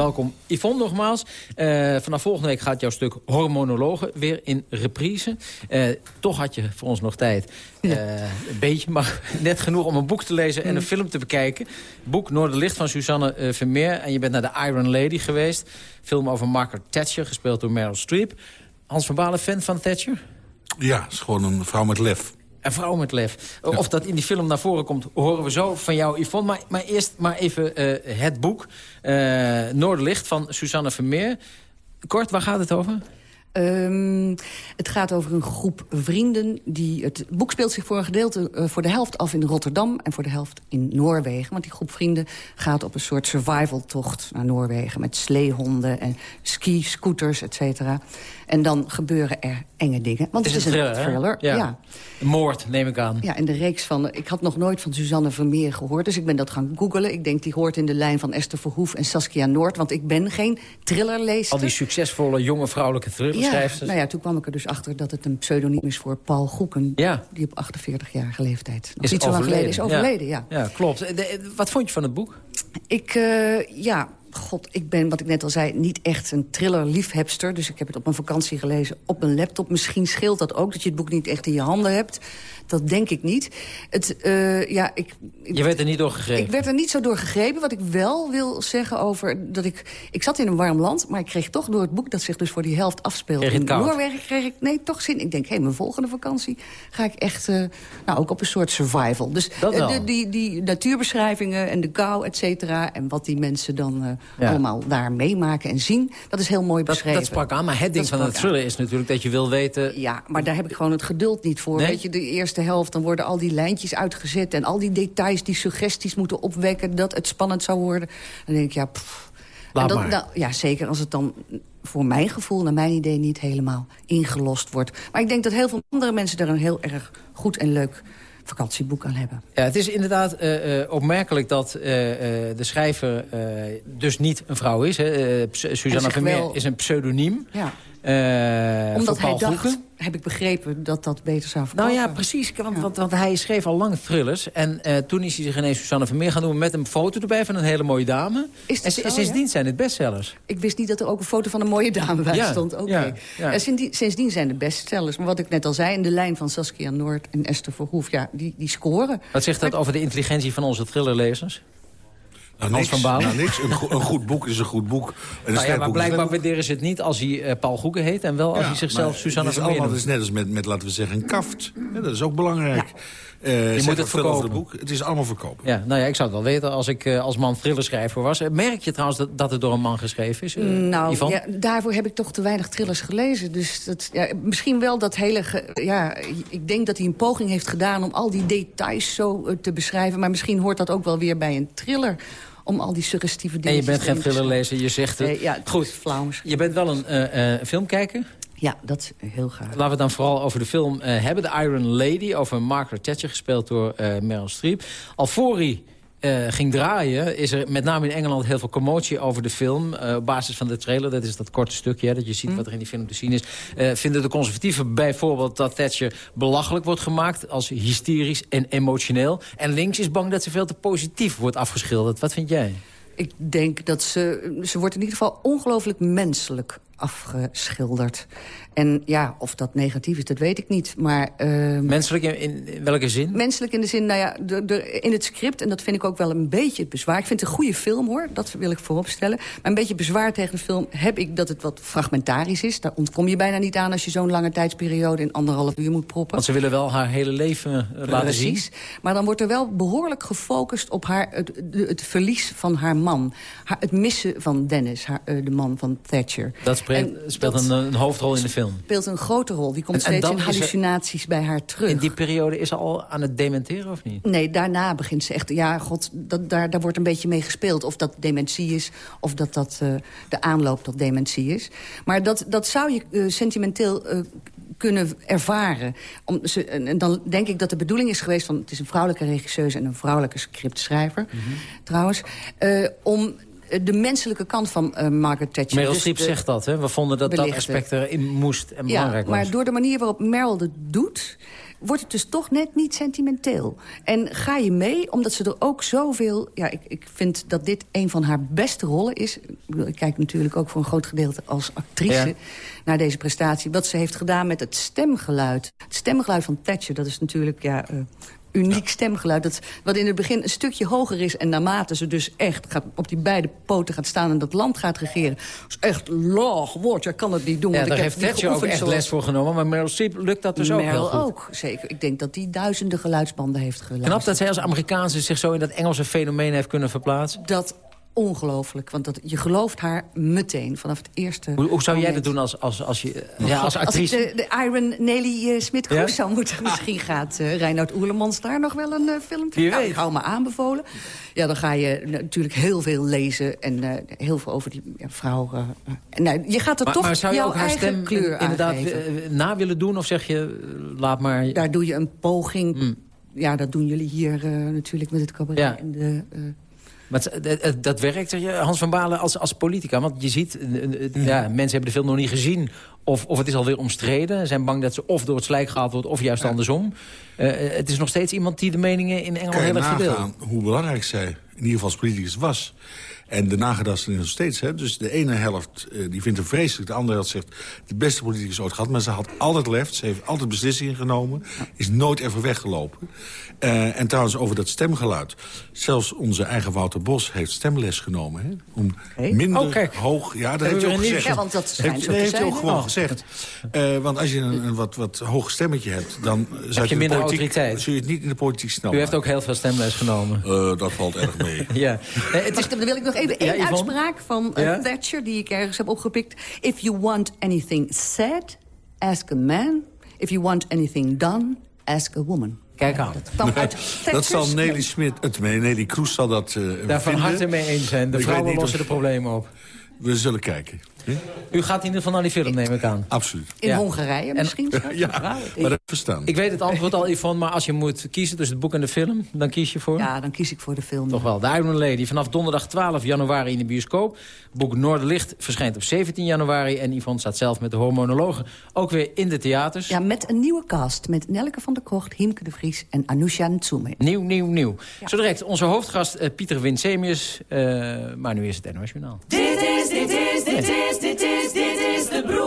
Welkom Yvonne nogmaals. Eh, vanaf volgende week gaat jouw stuk Hormonologen weer in reprise. Eh, toch had je voor ons nog tijd. Eh, een beetje, maar net genoeg om een boek te lezen en een film te bekijken. Boek Noorderlicht van Suzanne Vermeer. En je bent naar de Iron Lady geweest. Film over Margaret Thatcher, gespeeld door Meryl Streep. Hans van Balen, fan van Thatcher? Ja, is gewoon een vrouw met lef. Een vrouw met lef. Of dat in die film naar voren komt, horen we zo van jou, Yvonne. Maar, maar eerst maar even eh, het boek. eh Noorderlicht van Suzanne Vermeer. Kort, waar gaat het over? Ehm, het gaat over een groep vrienden. Die, het boek speelt zich voor een gedeelte eh, voor de helft af in Rotterdam... en voor de helft in Noorwegen. Want die groep vrienden gaat op een soort survivaltocht naar Noorwegen... met sleehonden en ski-scooters, et cetera. En dan gebeuren er enge dingen. Want het is, een thriller. Ja. moord, neem ik aan. Ja, in de reeks van... Ik had nog nooit van Suzanne Vermeer gehoord, dus ik ben dat gaan googelen. Ik denk, die hoort in de lijn van Esther Verhoef en Saskia Noord... want ik ben geen thrillerlezer. Al die succesvolle jonge vrouwelijke ja, thrillerschrijfsters. nou ja, toen kwam ik er dus achter dat het een pseudoniem is voor Paul Goeken... Ja. die op 48-jarige leeftijd nog Is niet zo lang geleden is overleden. Ja. ja, klopt. Eh, de- wat vond je van het boek? Ik, eh, ja, god, ik ben, wat ik net al zei, niet echt een thriller-liefhebster. Dus ik heb het op mijn vakantie gelezen op mijn laptop. Misschien scheelt dat ook, dat je het boek niet echt in je handen hebt. Dat denk ik niet. Het, eh, ja, ik, Je werd er niet door gegrepen. ik werd er niet zo door gegrepen. Wat ik wel wil zeggen over... dat ik, ik zat in een warm land, maar ik kreeg toch door het boek... dat zich dus voor die helft afspeelt in koud? Noorwegen... kreeg ik nee, toch zin. Ik denk, hé, mijn volgende vakantie ga ik echt... eh, nou, ook op een soort survival. Dus Dat eh, de, die, die natuurbeschrijvingen en de kou, et cetera... en wat die mensen dan Ja. allemaal daar meemaken en zien... dat is heel mooi dat, beschreven. dat sprak aan, maar het ding Dat van het thriller is natuurlijk dat je wil weten... Ja, maar daar heb ik gewoon het geduld niet voor. Nee? Weet je, de eerste helft, dan worden al die lijntjes uitgezet... en al die details die suggesties moeten opwekken... dat het spannend zou worden. Dan denk ik, ja, pff. Laat dat, maar. nou, ja, zeker als het dan voor mijn gevoel, naar mijn idee... niet helemaal ingelost wordt. Maar ik denk dat heel veel andere mensen... daar een heel erg goed en leuk vakantieboek aan hebben. Ja, het is inderdaad eh, eh, opmerkelijk dat eh, eh, de schrijver eh, dus niet een vrouw is. Hè. Zich Vermeer wel- is een pseudoniem. Ja. Eh, Omdat hij dacht, Goeken. heb ik begrepen, dat dat beter zou Nou verkopen. ja, precies. Want, want, want hij schreef al lang thrillers. En eh, toen is hij zich ineens Susanne Vermeer gaan doen... met een foto erbij van een hele mooie dame. Is en zo, sindsdien ja? zijn het bestsellers. Ik wist niet dat er ook een foto van een mooie dame bij Ja, stond. Oké. En sindsdien zijn de bestsellers. Maar wat ik net al zei, in de lijn van Saskia Noord en Esther Verhoef... ja, die, die scoren. Wat zegt dat over de intelligentie van onze thrillerlezers? Nou, Hans niks. van Balen? Nou, niks. Een, go- een goed boek is een goed boek. En een Nou ja, maar blijkbaar waarderen ze het niet als hij eh, Paul Goeken heet... en wel als Ja, hij zichzelf Susanne het is Vermeer allemaal, Het noemt. is net als met, met, laten we zeggen, een kaft. Ja, dat is ook belangrijk. Eh, zeg moet het verkopen. boek. Het is allemaal verkopen. Ja, nou ja, ik zou het wel weten als ik eh, als man thrillerschrijver was. Merk je trouwens dat, dat het door een man geschreven is, eh, nou, ja, daarvoor heb ik toch te weinig thrillers gelezen. Dus dat, ja, misschien wel dat hele... ge- ja, ik denk dat hij een poging heeft gedaan om al die details zo te beschrijven. Maar misschien hoort dat ook wel weer bij een thriller... om al die suggestieve dingen En je bent geen thrillerlezer, je zegt het. Nee, ja, het Goed, is flauw misschien. je bent wel een eh, eh, filmkijker. Ja, dat heel graag. Laten we het dan vooral over de film eh, hebben. The Iron Lady, over Margaret Thatcher, gespeeld door Meryl Streep. Alvorens eh, ging draaien, is er met name in Engeland heel veel commotie over de film. eh, op basis van de trailer, dat is dat korte stukje, hè, dat je ziet wat er in die film te zien is. Eh, vinden de conservatieven bijvoorbeeld dat Thatcher belachelijk wordt gemaakt... als hysterisch en emotioneel. En links is bang dat ze veel te positief wordt afgeschilderd. Wat vind jij? Ik denk dat ze... Ze wordt in ieder geval ongelooflijk menselijk afgeschilderd. En ja, of dat negatief is, dat weet ik niet. Maar... ehm, Menselijk in, welke zin? Menselijk in de zin, nou ja, de, de, in het script... en dat vind ik ook wel een beetje bezwaar. Ik vind het een goede film, hoor. Dat wil ik vooropstellen. Maar een beetje bezwaar tegen de film heb ik dat het wat fragmentarisch is. Daar ontkom je bijna niet aan als je zo'n lange tijdsperiode... in anderhalf uur moet proppen. Want ze willen wel haar hele leven eh, laten zien. Precies. Maar dan wordt er wel behoorlijk gefocust op haar, het, het verlies van haar man. Haar, het missen van Dennis, haar, eh, de man van Thatcher. Dat speelt, En speelt een, een hoofdrol in de film. speelt een grote rol. Die komt En- steeds in er- hallucinaties bij haar terug. In die periode is ze al aan het dementeren of niet? Nee, daarna begint ze echt... Ja, god, dat, daar, daar wordt een beetje mee gespeeld. Of dat dementie is, of dat dat eh, de aanloop tot dementie is. Maar dat, dat zou je eh, sentimenteel eh, kunnen ervaren. Om, ze, en, dan denk ik dat de bedoeling is geweest... van het is een vrouwelijke regisseuse en een vrouwelijke scriptschrijver... Mhm. trouwens, om de menselijke kant van eh, Margaret Thatcher... Meryl dus Streep zegt dat, hè? We vonden dat dat aspect erin moest en ja, belangrijk was. maar door de manier waarop Meryl het doet... wordt het dus toch net niet sentimenteel. En ga je mee, omdat ze er ook zoveel... Ja, ik, ik vind dat dit een van haar beste rollen is. Ik, bedoel, ik kijk natuurlijk ook voor een groot gedeelte als actrice... Ja. naar deze prestatie. Wat ze heeft gedaan met het stemgeluid. Het stemgeluid van Thatcher, dat is natuurlijk... Ja, eh, uniek stemgeluid. Dat, wat in het begin een stukje hoger is. En naarmate ze dus echt gaat, op die beide poten gaat staan... en dat land gaat regeren. is echt laag woord. Je kan het niet doen. Ja, want daar ik heeft Thatcher ook echt zoals- les voor genomen. Maar Meryl Streep lukt dat dus ook heel goed. ook, zeker. Ik denk dat die duizenden geluidsbanden heeft geluisterd. Knap dat zij als Amerikaanse zich zo in dat Engelse fenomeen heeft kunnen verplaatsen. Dat ongelooflijk, want dat, je gelooft haar meteen vanaf het eerste Hoe, hoe zou jij dat doen als, als, als, je, ja, als Als ik actrice? de, de Iron Nelly uh, Smit-Kroes Ja? zou moeten... Misschien gaat uh, Reinoud Oerlemans daar nog wel een uh, filmpje... Nou, weet. ik hou me aanbevolen. Ja, dan ga je natuurlijk heel veel lezen... en uh, heel veel over die ja, vrouw... Uh, nou, je gaat er Maar, toch maar zou je jouw ook haar eigen stem kleur inderdaad aangeven. eh, na willen doen? Of zeg je, eh, laat maar... Daar doe je een poging... Hmm. Ja, dat doen jullie hier uh, natuurlijk met het cabaret Ja. en de... Maar het- dat werkt, je, Hans van Balen, als, als politica. Want je ziet, eh, eh, ja, mensen hebben de film nog niet gezien. Of, of het is alweer omstreden. Ze zijn bang dat ze of door het slijk gehaald wordt... of juist andersom. Eh, eh, het is nog steeds iemand die de meningen in Engeland heel erg verdeelt. hoe belangrijk zij in ieder geval als politicus was. En de nagedachtenis nog steeds. Hè? Dus de ene helft eh, die vindt hem vreselijk. De andere helft zegt de beste politicus ooit gehad. Maar ze had altijd lef. Ze heeft altijd beslissingen genomen. Is nooit even weggelopen. Eh, en trouwens over dat stemgeluid. Zelfs onze eigen Wouter Bos heeft stemles genomen. Hè? Om Hey. minder Oh, kijk. hoog... Ja, dat heeft hij ook gezegd. Ja, want dat schijnt heeft, heeft hij ook gewoon Oh. gezegd. Eh, want als je een, een wat, wat hoog stemmetje hebt... dan zou je in de minder politiek- autoriteit. zul je het niet in de politiek snel U heeft ook heel veel stemles genomen. Eh, dat valt erg mee. Ja. Nee, het is, dan wil ik nog even Ja, één uitspraak van uh, Ja? Thatcher... die ik ergens heb opgepikt. If you want anything said, ask a man. If you want anything done, ask a woman. Kijk aan. Dat Dat zal Nelly. Smit, het, Nelly Kroes zal dat eh Daar van vinden. harte mee eens zijn. De Ik vrouwen lossen de problemen op. We zullen kijken. U gaat in ieder geval naar die film, neem ik aan. Absoluut. In Ja. Hongarije En- misschien? Ja, maar dat verstaan. Ik weet het antwoord al, Yvonne, maar als je moet kiezen tussen het boek en de film... dan kies je voor? Ja, dan kies ik voor de film. Toch wel. The Iron Lady. Vanaf donderdag 12 januari in de bioscoop. Boek Noorderlicht verschijnt op 17 januari. En Yvonne staat zelf met de hormonologen ook weer in de theaters. Ja, met een nieuwe cast. Met Nelke van der Kocht, Hiemke de Vries en Anousha Ntsume. Nieuw, nieuw, nieuw. Zo direct onze hoofdgast eh, Pieter Winsemius. eh, maar nu is het NOS Journaal. Dit is, dit is, dit is, is, dit is de broer van.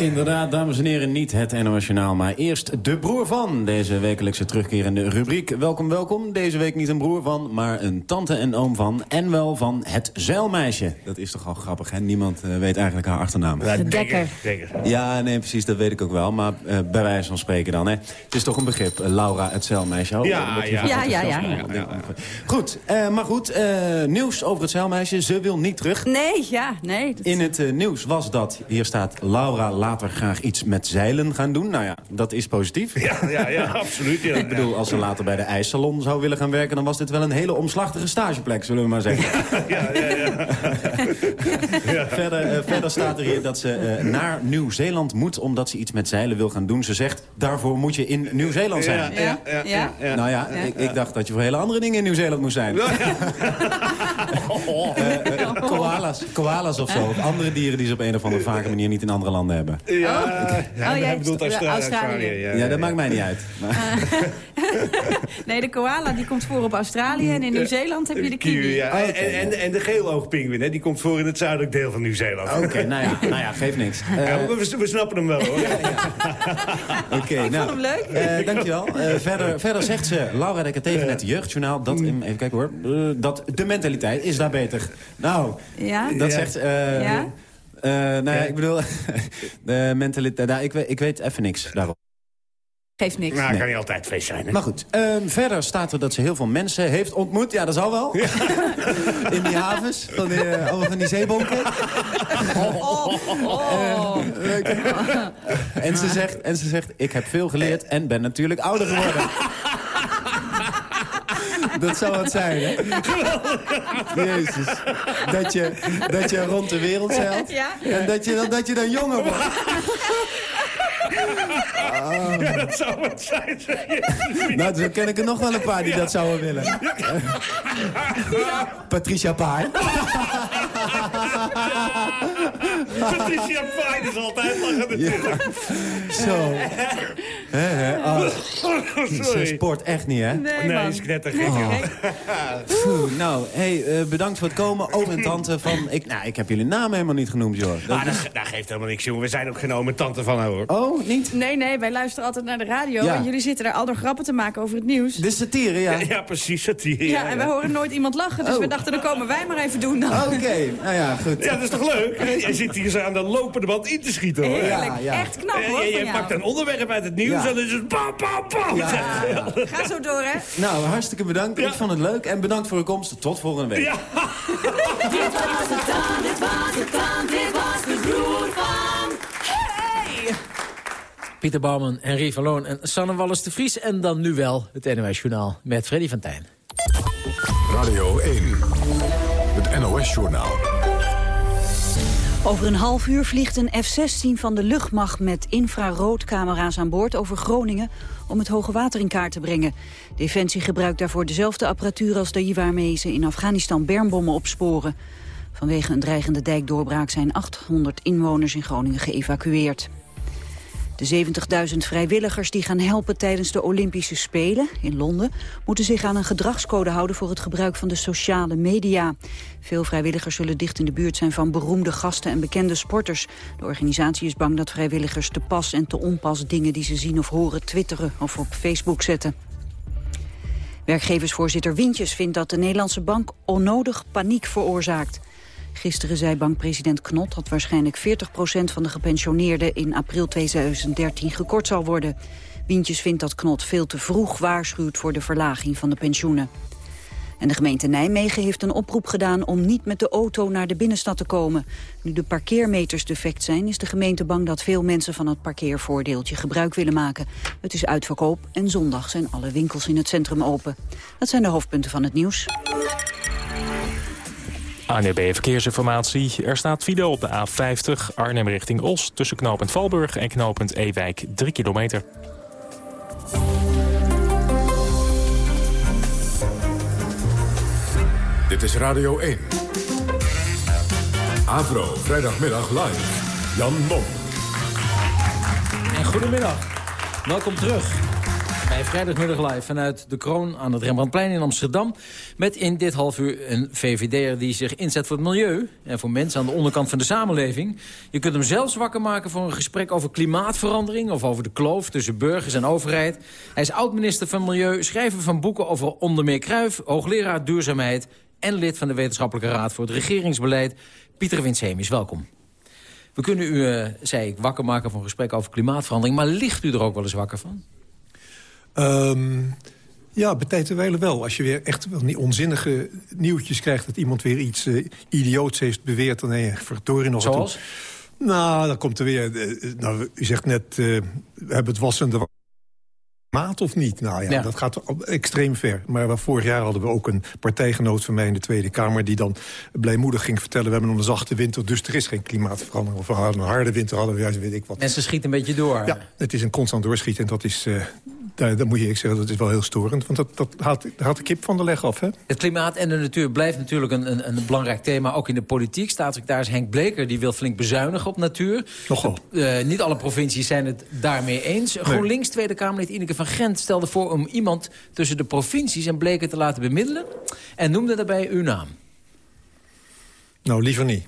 Inderdaad, dames en heren, niet het NOS Journaal, maar eerst de broer van. Deze wekelijkse terugkerende rubriek. Welkom, welkom. Deze week niet een broer van, maar een tante en oom van. En wel van het zeilmeisje. Dat is toch al grappig, hè? Niemand eh, weet eigenlijk haar achternaam. De Dekker. Ja, nee, precies, dat weet ik ook wel. Maar eh, bij wijze van spreken dan, hè. Het is toch een begrip, eh, Laura, het zeilmeisje. Oh, Ja, ja. Ja, ja, ja. Goed, eh, maar goed, eh, nieuws over het zeilmeisje. Ze wil niet terug. Nee, ja, nee. dat- In het eh, nieuws was dat, hier staat... Laura later graag iets met zeilen gaan doen. Nou ja, dat is positief. Ja, ja, ja, absoluut. Ja, Ik bedoel, als ze later bij de ijssalon zou willen gaan werken... dan was dit wel een hele omslachtige stageplek, zullen we maar zeggen. ja, ja, ja. verder, eh, verder staat er hier dat ze eh, naar Nieuw-Zeeland moet... omdat ze iets met zeilen wil gaan doen. Ze zegt, daarvoor moet je in Nieuw-Zeeland zijn. Ja, ja, ja, ja. Nou ja, Ik, ik dacht dat je voor hele andere dingen in Nieuw-Zeeland moest zijn. Eh, koalas, koalas of zo. Of andere dieren die ze op een of andere vage manier niet in andere landen hebben. Ja, ja, Oh, jij bedoelt hebt- Australië. Ja, Ja, dat maakt mij niet uit. Maar, Nee, de koala die komt voor op Australië en in Nieuw-Zeeland heb je de kiwi. ja. En, en, en de geeloogpinguïn, hè, die komt voor in het zuidelijk deel van Nieuw-Zeeland. Oké, nou, ja, nou ja, geeft niks. Eh, Ja, we, we snappen hem wel, hoor. Oké, nou, hem leuk. eh, dankjewel. Eh, verder, verder zegt ze, Laura Dekker tegen het Jeugdjournaal... Dat, even kijken hoor, eh, dat de mentaliteit is daar beter. Nou, Ja? dat Ja. zegt... eh, Ja? eh, nou ja, ik bedoel, de mentaliteit... Nou, ik, weet- ik weet even niks daarop. Geeft niks. Nou, Nee. kan niet altijd feest zijn, hè? Maar goed, ehm, verder staat er dat ze heel veel mensen heeft ontmoet. Ja, dat zal wel. In die havens, van die, eh, van die zeebonken. Oh. En ze, zegt, en ze zegt, ik heb veel geleerd en ben natuurlijk ouder geworden. Dat zou het zijn, hè? Jezus. Dat je, dat je rond de wereld zeilt. Ja. En dat je, dan- dat je dan jonger wordt. Ja, dat zou het zijn. Nou, zo ken ik er nog wel een paar die dat zouden willen. Patricia Paai. Patricia Fine is altijd lachen natuurlijk. Zo. Hè, hè? Oh, Ze Sorry. sport echt niet, hè? Nee, Nee, man. is knettergek. Oh. Nou, hey, eh, bedankt voor het komen. Oom en tante van... Ik, nou, ik heb jullie naam helemaal niet genoemd, joh. Dat Ah, dat, dat geeft helemaal niks, jongen. We zijn ook geen oom en tante van haar, hoor. Oh, niet? Nee, nee, wij luisteren altijd naar de radio. Ja. En jullie zitten daar al door grappen te maken over het nieuws. De satire, ja. Ja, precies, satire. Ja, en wij horen nooit iemand lachen. Dus Oh. we dachten, dan komen wij maar even doen dan. Oké, nou ja, goed. Ja, dat is toch leuk? Jij zit hier zo aan de lopende band in te schieten, hoor. Heerlijk. Ja, ja. Echt knap, hoor, jou. pakt een onderwerp uit het nieuws Ja. en dan is het ja. Ga zo door, hè. Nou, hartstikke bedankt. Ja. Ik vond het leuk. En bedankt voor uw komst. Tot volgende week. Ja. Dit was het dan, dit was het dan, dit was de broer van... Hey! Pieter Bouwman, Henri van Loon en Sanne Wallis de Vries. En dan nu wel het NOS Journaal met Freddy van Tijn. Radio 1. Het NOS-journaal. Over een half uur vliegt een F-16 van de luchtmacht met infraroodcamera's aan boord over Groningen om het hoge water in kaart te brengen. Defensie gebruikt daarvoor dezelfde apparatuur als die waarmee ze in Afghanistan bermbommen opsporen. Vanwege een dreigende dijkdoorbraak zijn 800 inwoners in Groningen geëvacueerd. De 70.000 vrijwilligers die gaan helpen tijdens de Olympische Spelen in Londen... moeten zich aan een gedragscode houden voor het gebruik van de sociale media. Veel vrijwilligers zullen dicht in de buurt zijn van beroemde gasten en bekende sporters. De organisatie is bang dat vrijwilligers te pas en te onpas dingen die ze zien of horen twitteren of op Facebook zetten. Werkgeversvoorzitter Wintjes vindt dat de Nederlandse bank onnodig paniek veroorzaakt. Gisteren zei bankpresident Knot dat waarschijnlijk 40% van de gepensioneerden in april 2013 gekort zal worden. Wintjes vindt dat Knot veel te vroeg waarschuwt voor de verlaging van de pensioenen. En de gemeente Nijmegen heeft een oproep gedaan om niet met de auto naar de binnenstad te komen. Nu de parkeermeters defect zijn, is de gemeente bang dat veel mensen van het parkeervoordeeltje gebruik willen maken. Het is uitverkoop en zondag zijn alle winkels in het centrum open. Dat zijn de hoofdpunten van het nieuws. ANB E Verkeersinformatie. Er staat file op de A50 Arnhem richting Os... tussen knooppunt Valburg en knooppunt Ewijk 3 kilometer. Dit is Radio 1. Avro, vrijdagmiddag live. Jan Mom. En goedemiddag. Welkom terug Vrijdagmiddag Live vanuit de Kroon aan het Rembrandtplein in Amsterdam. Met in dit half uur een VVD'er die zich inzet voor het milieu en voor mensen aan de onderkant van de samenleving. Je kunt hem zelfs wakker maken voor een gesprek over klimaatverandering of over de kloof tussen burgers en overheid. Hij is oud-minister van Milieu, schrijver van boeken over onder meer Kruif, hoogleraar duurzaamheid en lid van de Wetenschappelijke Raad voor het Regeringsbeleid. Pieter Winshemis, welkom. We kunnen u, eh, zei ik, wakker maken voor een gesprek over klimaatverandering. Maar ligt u er ook wel eens wakker van? Ehm, ja, bij tijd en wel. Als je weer echt die onzinnige nieuwtjes krijgt... dat iemand weer iets eh, idioots heeft beweerd... dan nee, je verdorie nog. Zoals? Nou, dan komt er weer... eh, nou, u zegt net, eh, we hebben het wassende maat of niet? Nou ja, Ja. dat gaat extreem ver. Maar vorig jaar hadden we ook een partijgenoot van mij in de Tweede Kamer... die dan blijmoedig ging vertellen... we hebben een zachte winter, dus er is geen klimaatverandering. Of we hadden een harde winter, hadden we juist weet ik wat. Mensen schieten een beetje door. Ja, het is een constant doorschieten. En dat is, eh daar, daar moet je ik zeggen, dat is wel heel storend. Want dat, dat haalt, daar haalt de kip van de leg af, hè? Het klimaat en de natuur blijft natuurlijk een, een, een belangrijk thema, ook in de politiek. Staatssecretaris Henk Bleker die wil flink bezuinigen op natuur. Nogal. Eh, niet alle provincies zijn het daarmee eens. GroenLinks Tweede Kamerlid Ineke van Gent stelde voor om iemand tussen de provincies en Bleker te laten bemiddelen. En noemde daarbij uw naam. Nou, liever niet.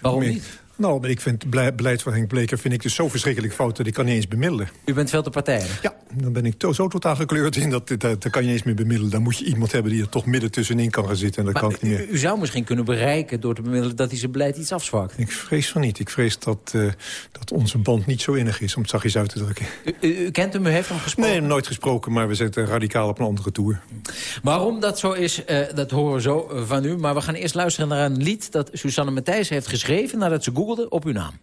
Waarom niet? Nou, maar ik vind het bele- beleid van Henk Bleker vind ik dus zo verschrikkelijk fout... dat ik kan niet eens bemiddelen. U bent veel te partijdig. Ja, dan ben ik to- zo totaal gekleurd in dat dat, dat kan je niet eens meer bemiddelen. Dan moet je iemand hebben die er toch midden tussenin kan gaan zitten. En dat kan ik niet meer. U, u zou misschien kunnen bereiken door te bemiddelen dat hij zijn beleid iets afzwakt. Ik vrees van niet. Ik vrees dat, eh, dat onze band niet zo innig is, om het zachtjes uit te drukken. U, u- u kent hem, u heeft hem gesproken. Nee, nooit gesproken, maar we zitten radicaal op een andere tour. Waarom dat zo is, eh, dat horen we zo van u. Maar we gaan eerst luisteren naar een lied dat Susanne Matthijs heeft geschreven... nadat ze op uw naam.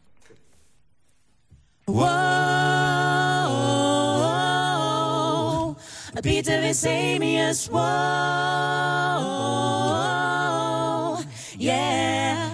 Vesamius, whoa, yeah.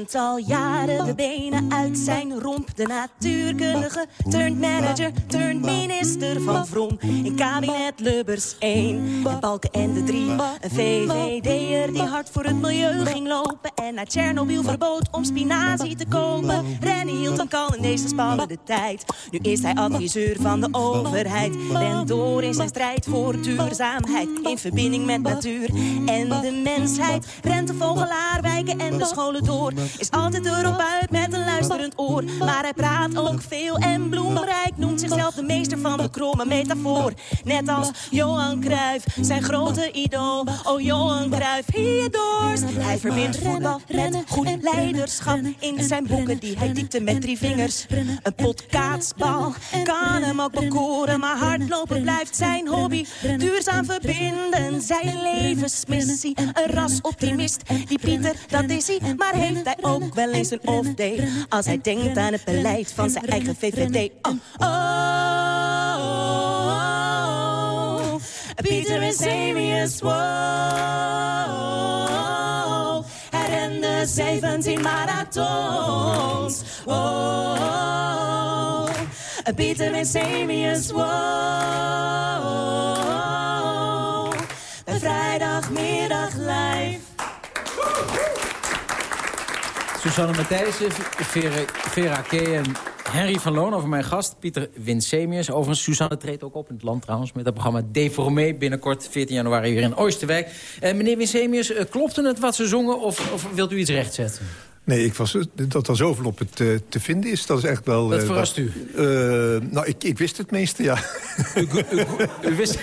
Rent al jaren de benen uit zijn romp. De natuurkundige turned manager, turned minister van Vrom. In kabinet Lubbers 1 en Balken en de 3. Een VVD'er die hard voor het milieu ging lopen. En naar Tsjernobyl verbood om spinazie te kopen. Rennie hield een kal in deze spannende tijd. Nu is hij adviseur van de overheid. Rent door in zijn strijd voor duurzaamheid. In verbinding met natuur en de mensheid. Rent de vogelaar, wijken en de scholen door. Is altijd erop uit met een luisterend oor. Maar hij praat ook veel en bloemrijk. Noemt zichzelf de meester van de kromme metafoor. Net als Johan Cruijff, zijn grote idool. Oh, Johan Cruijff, hierdoors. Hij verbindt voetbal met goed leiderschap. In zijn boeken die hij typte met drie vingers. Een pot kaatsbal kan hem ook bekoren. Maar hardlopen blijft zijn hobby. Duurzaam verbinden, zijn levensmissie. Een rasoptimist, die Pieter, dat is hij. Maar heeft hij ook wel eens een off-day. Als hij denkt aan het beleid van zijn eigen VVD. Oh, oh, oh. Pieter is Samius, wow. Hij rende 17 marathons, wow. Pieter is Samius, wow. Susanne Matthijssen, Vera, Vera en Henry van Loon over mijn gast, Pieter Winsemius. Overigens, Susanne treedt ook op in het land trouwens... met het programma Deformé binnenkort 14 januari hier in Oosterwijk. Uh, meneer Winsemius, uh, klopte het wat ze zongen of, of wilt u iets rechtzetten? Nee, ik was, dat er zoveel op het uh, te vinden is, dat is echt wel... Dat verrast u? Uh, nou, ik, ik wist het meeste, ja. U, u, u wist...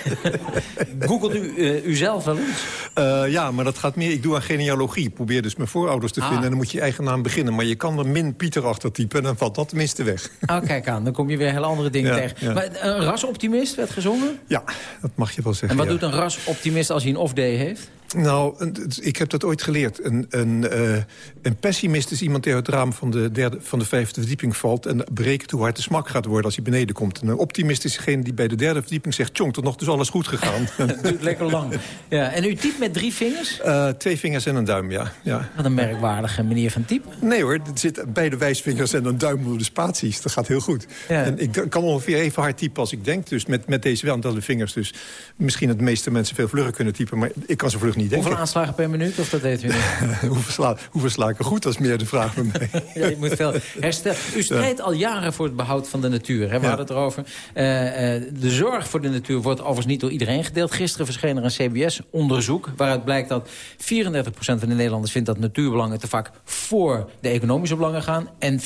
Googelt u uh, uzelf wel eens? ja, maar dat gaat meer... Ik doe aan genealogie. Ik probeer dus mijn voorouders te ah. vinden... en dan moet je je eigen naam beginnen. Maar je kan er min Pieter achter typen en dan valt dat tenminste weg. Oh, kijk aan. Dan kom je weer hele andere dingen Ja, tegen. ja. Maar een rasoptimist werd gezongen? Ja, dat mag je wel zeggen, En wat ja. doet een rasoptimist als hij een off-day heeft? Nou, ik heb dat ooit geleerd. Een, een, eh, een pessimist is iemand die uit het raam van de, derde, van de vijfde verdieping valt... en berekent hoe hard de smak gaat worden als hij beneden komt. En een optimist is degene die bij de derde verdieping zegt... tjong, tot nog is alles goed gegaan. Het duurt lekker lang. Ja, en u typt met drie vingers? Eh, twee vingers en een duim, ja. ja. Wat een merkwaardige manier van typen. Nee hoor, er zit beide wijsvingers en een duim onder de spaties. Dat gaat heel goed. Ja. En ik kan ongeveer even hard typen als ik denk. Dus met, met deze wel vingers. Dus misschien dat de meeste mensen veel vlugger kunnen typen. Maar ik kan zo vlug niet denken. Hoeveel aanslagen per minuut, of dat weet u niet? hoeveel, sla, hoeveel sla ik er goed? Dat is meer de vraag bij mij. Ja, je moet veel herstellen. U strijdt al jaren voor het behoud van de natuur. Hè? We Ja. hadden het erover. Eh, eh, de zorg voor de natuur wordt overigens niet door iedereen gedeeld. Gisteren verscheen er een CBS-onderzoek... waaruit blijkt dat 34% van de Nederlanders vindt dat natuurbelangen te vaak voor de economische belangen gaan. En 34%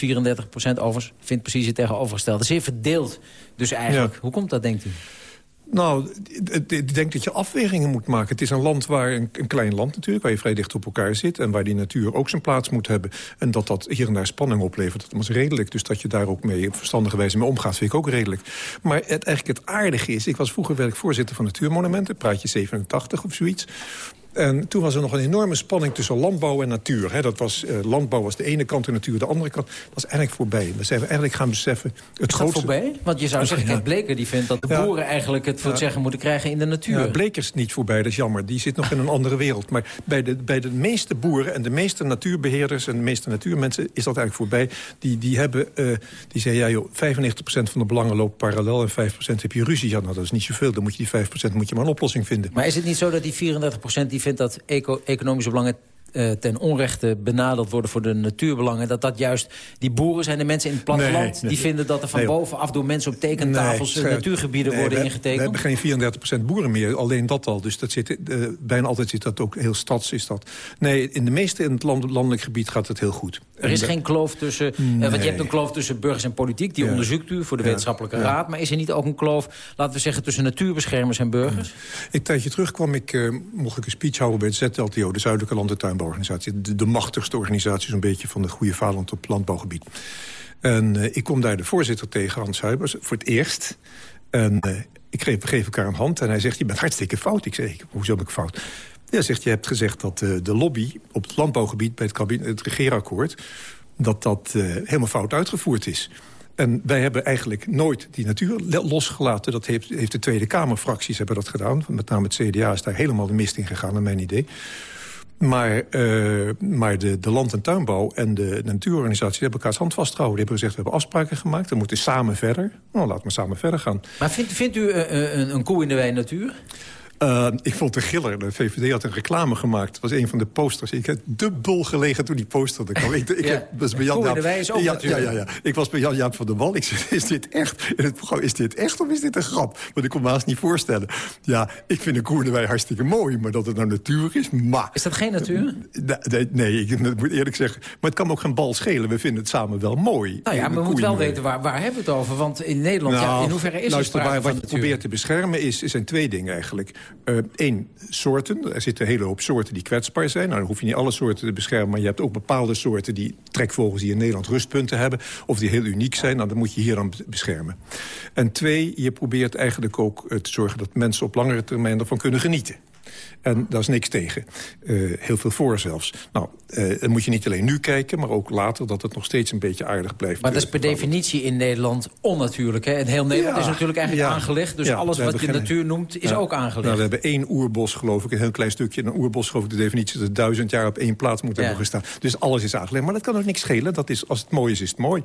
overigens vindt precies het tegenovergestelde. Zeer verdeeld dus eigenlijk. Ja. Hoe komt dat, denkt u? Nou, ik- denk dat je afwegingen moet maken. Het is een land waar, een, een klein land natuurlijk, waar je vrij dicht op elkaar zit... en waar die natuur ook zijn plaats moet hebben. En dat dat hier en daar spanning oplevert, dat is redelijk. Dus dat je daar ook mee op verstandige wijze mee omgaat, vind ik ook redelijk. Maar het, eigenlijk het aardige is, ik was vroeger werkvoorzitter van Natuurmonumenten... praatje 87 of zoiets... En toen was er nog een enorme spanning tussen landbouw en natuur. Dat was, eh, landbouw was de ene kant en natuur de andere kant. Dat was eigenlijk voorbij. We zijn eigenlijk gaan beseffen... Het Is grootste... voorbij? Want je zou zeggen, Ja. Bleker die vindt dat de Ja. boeren eigenlijk het voor het Ja. zeggen moeten krijgen in de natuur. Ja, Bleek is niet voorbij, dat is jammer. Die zit nog in een andere wereld. Maar bij de, bij de meeste boeren en de meeste natuurbeheerders... en de meeste natuurmensen is dat eigenlijk voorbij. Die, die hebben, eh, die zeggen, ja joh, 95% van de belangen loopt parallel... en 5% heb je ruzie. Ja, nou, dat is niet zoveel. Dan moet je die 5% moet je maar een oplossing vinden. Maar is het niet zo dat die 34% die vindt dat eco economische belangen eh, ten onrechte benadeeld worden voor de natuurbelangen... dat dat juist die boeren zijn, de mensen in het platteland... Nee, die vinden dat er van Nee, bovenaf door mensen op tekentafels... Nee, eh, natuurgebieden worden we- ingetekend? We hebben geen 34% boeren meer, alleen dat al. Dus dat zit, eh, bijna altijd zit dat ook, heel stads is dat. Nee, in de meeste in het land, landelijk gebied gaat het heel goed. Er is En, geen kloof tussen... eh, want je hebt een kloof tussen burgers en politiek. Die Ja. onderzoekt u voor de Ja. wetenschappelijke Ja. raad. Maar is er niet ook een kloof, laten we zeggen... tussen natuurbeschermers en burgers? Een tijdje terug kwam ik, mocht ik een speech houden bij het ZLTO... de Zuidelijke Landentuinbouworganisatie. De, de machtigste organisatie zo'n beetje van het goede vaderland op landbouwgebied. En eh, ik kom daar de voorzitter tegen, Hans Huibers, voor het eerst. En eh, ik geef, elkaar een hand en hij zegt, je bent hartstikke fout. Ik zeg, "Ik- hoezo ben ik fout? Hij zegt, je hebt gezegd dat eh, de lobby op het landbouwgebied... bij het, kabinet, het regeerakkoord, dat dat helemaal fout uitgevoerd is. En wij hebben eigenlijk nooit die natuur losgelaten. Dat heeft, heeft de Tweede Kamerfracties hebben dat gedaan. Met name het CDA is daar helemaal de mist in gegaan, naar mijn idee. Maar, uh, maar de, de land- en tuinbouw en de natuurorganisatie... hebben elkaars hand vastgehouden. Die hebben gezegd, we hebben afspraken gemaakt. We moeten samen verder. Nou, laten we samen verder gaan. Maar vindt, vindt u uh, een, een koe in de wei natuur? Uh, ik vond de giller. De VVD had een reclame gemaakt. Dat was een van de posters. Ik heb dubbel gelegen toen die poster er kwam. Ik, ik, ja. was bij Jan Jaap, ook ja, ja, ja, ja, Ik was bij Jan Jaap van der Wal. Ik zei, is dit echt? In het programma, is dit echt of is dit een grap? Want ik kon me haast niet voorstellen. Ja, ik vind de koe wij hartstikke mooi. Maar dat het nou natuur is, maar... Is dat geen natuur? Nee, nee ik moet eerlijk zeggen. Maar het kan me ook geen bal schelen. We vinden het samen wel mooi. Nou ja, maar we moeten wel weten waar, waar hebben we het over. Want in Nederland, nou, ja, in hoeverre is luister, er waar, Wat je probeert te beschermen is, zijn twee dingen eigenlijk. Eén, uh, soorten. Er zitten een hele hoop soorten die kwetsbaar zijn. Nou, dan hoef je niet alle soorten te beschermen. Maar je hebt ook bepaalde soorten die trekvogels die in Nederland rustpunten hebben. Of die heel uniek zijn. Nou, dan moet je hier dan beschermen. En twee, je probeert eigenlijk ook te zorgen dat mensen op langere termijn ervan kunnen genieten. En daar is niks tegen. Uh, heel veel voor zelfs. Nou, uh, dan moet je niet alleen nu kijken, maar ook later... dat het nog steeds een beetje aardig blijft. Maar dat is per definitie in Nederland onnatuurlijk. Hè? En heel Nederland Ja, is natuurlijk eigenlijk ja. aangelegd. Dus Ja, alles wat je geen- natuur noemt, is ook aangelegd. Nou, we hebben één oerbos, geloof ik, een heel klein stukje. Een oerbos, geloof ik, de definitie dat duizend jaar op één plaats moet hebben gestaan. Dus alles is aangelegd. Maar dat kan ook niks schelen. Dat is, als het mooi is, is het mooi.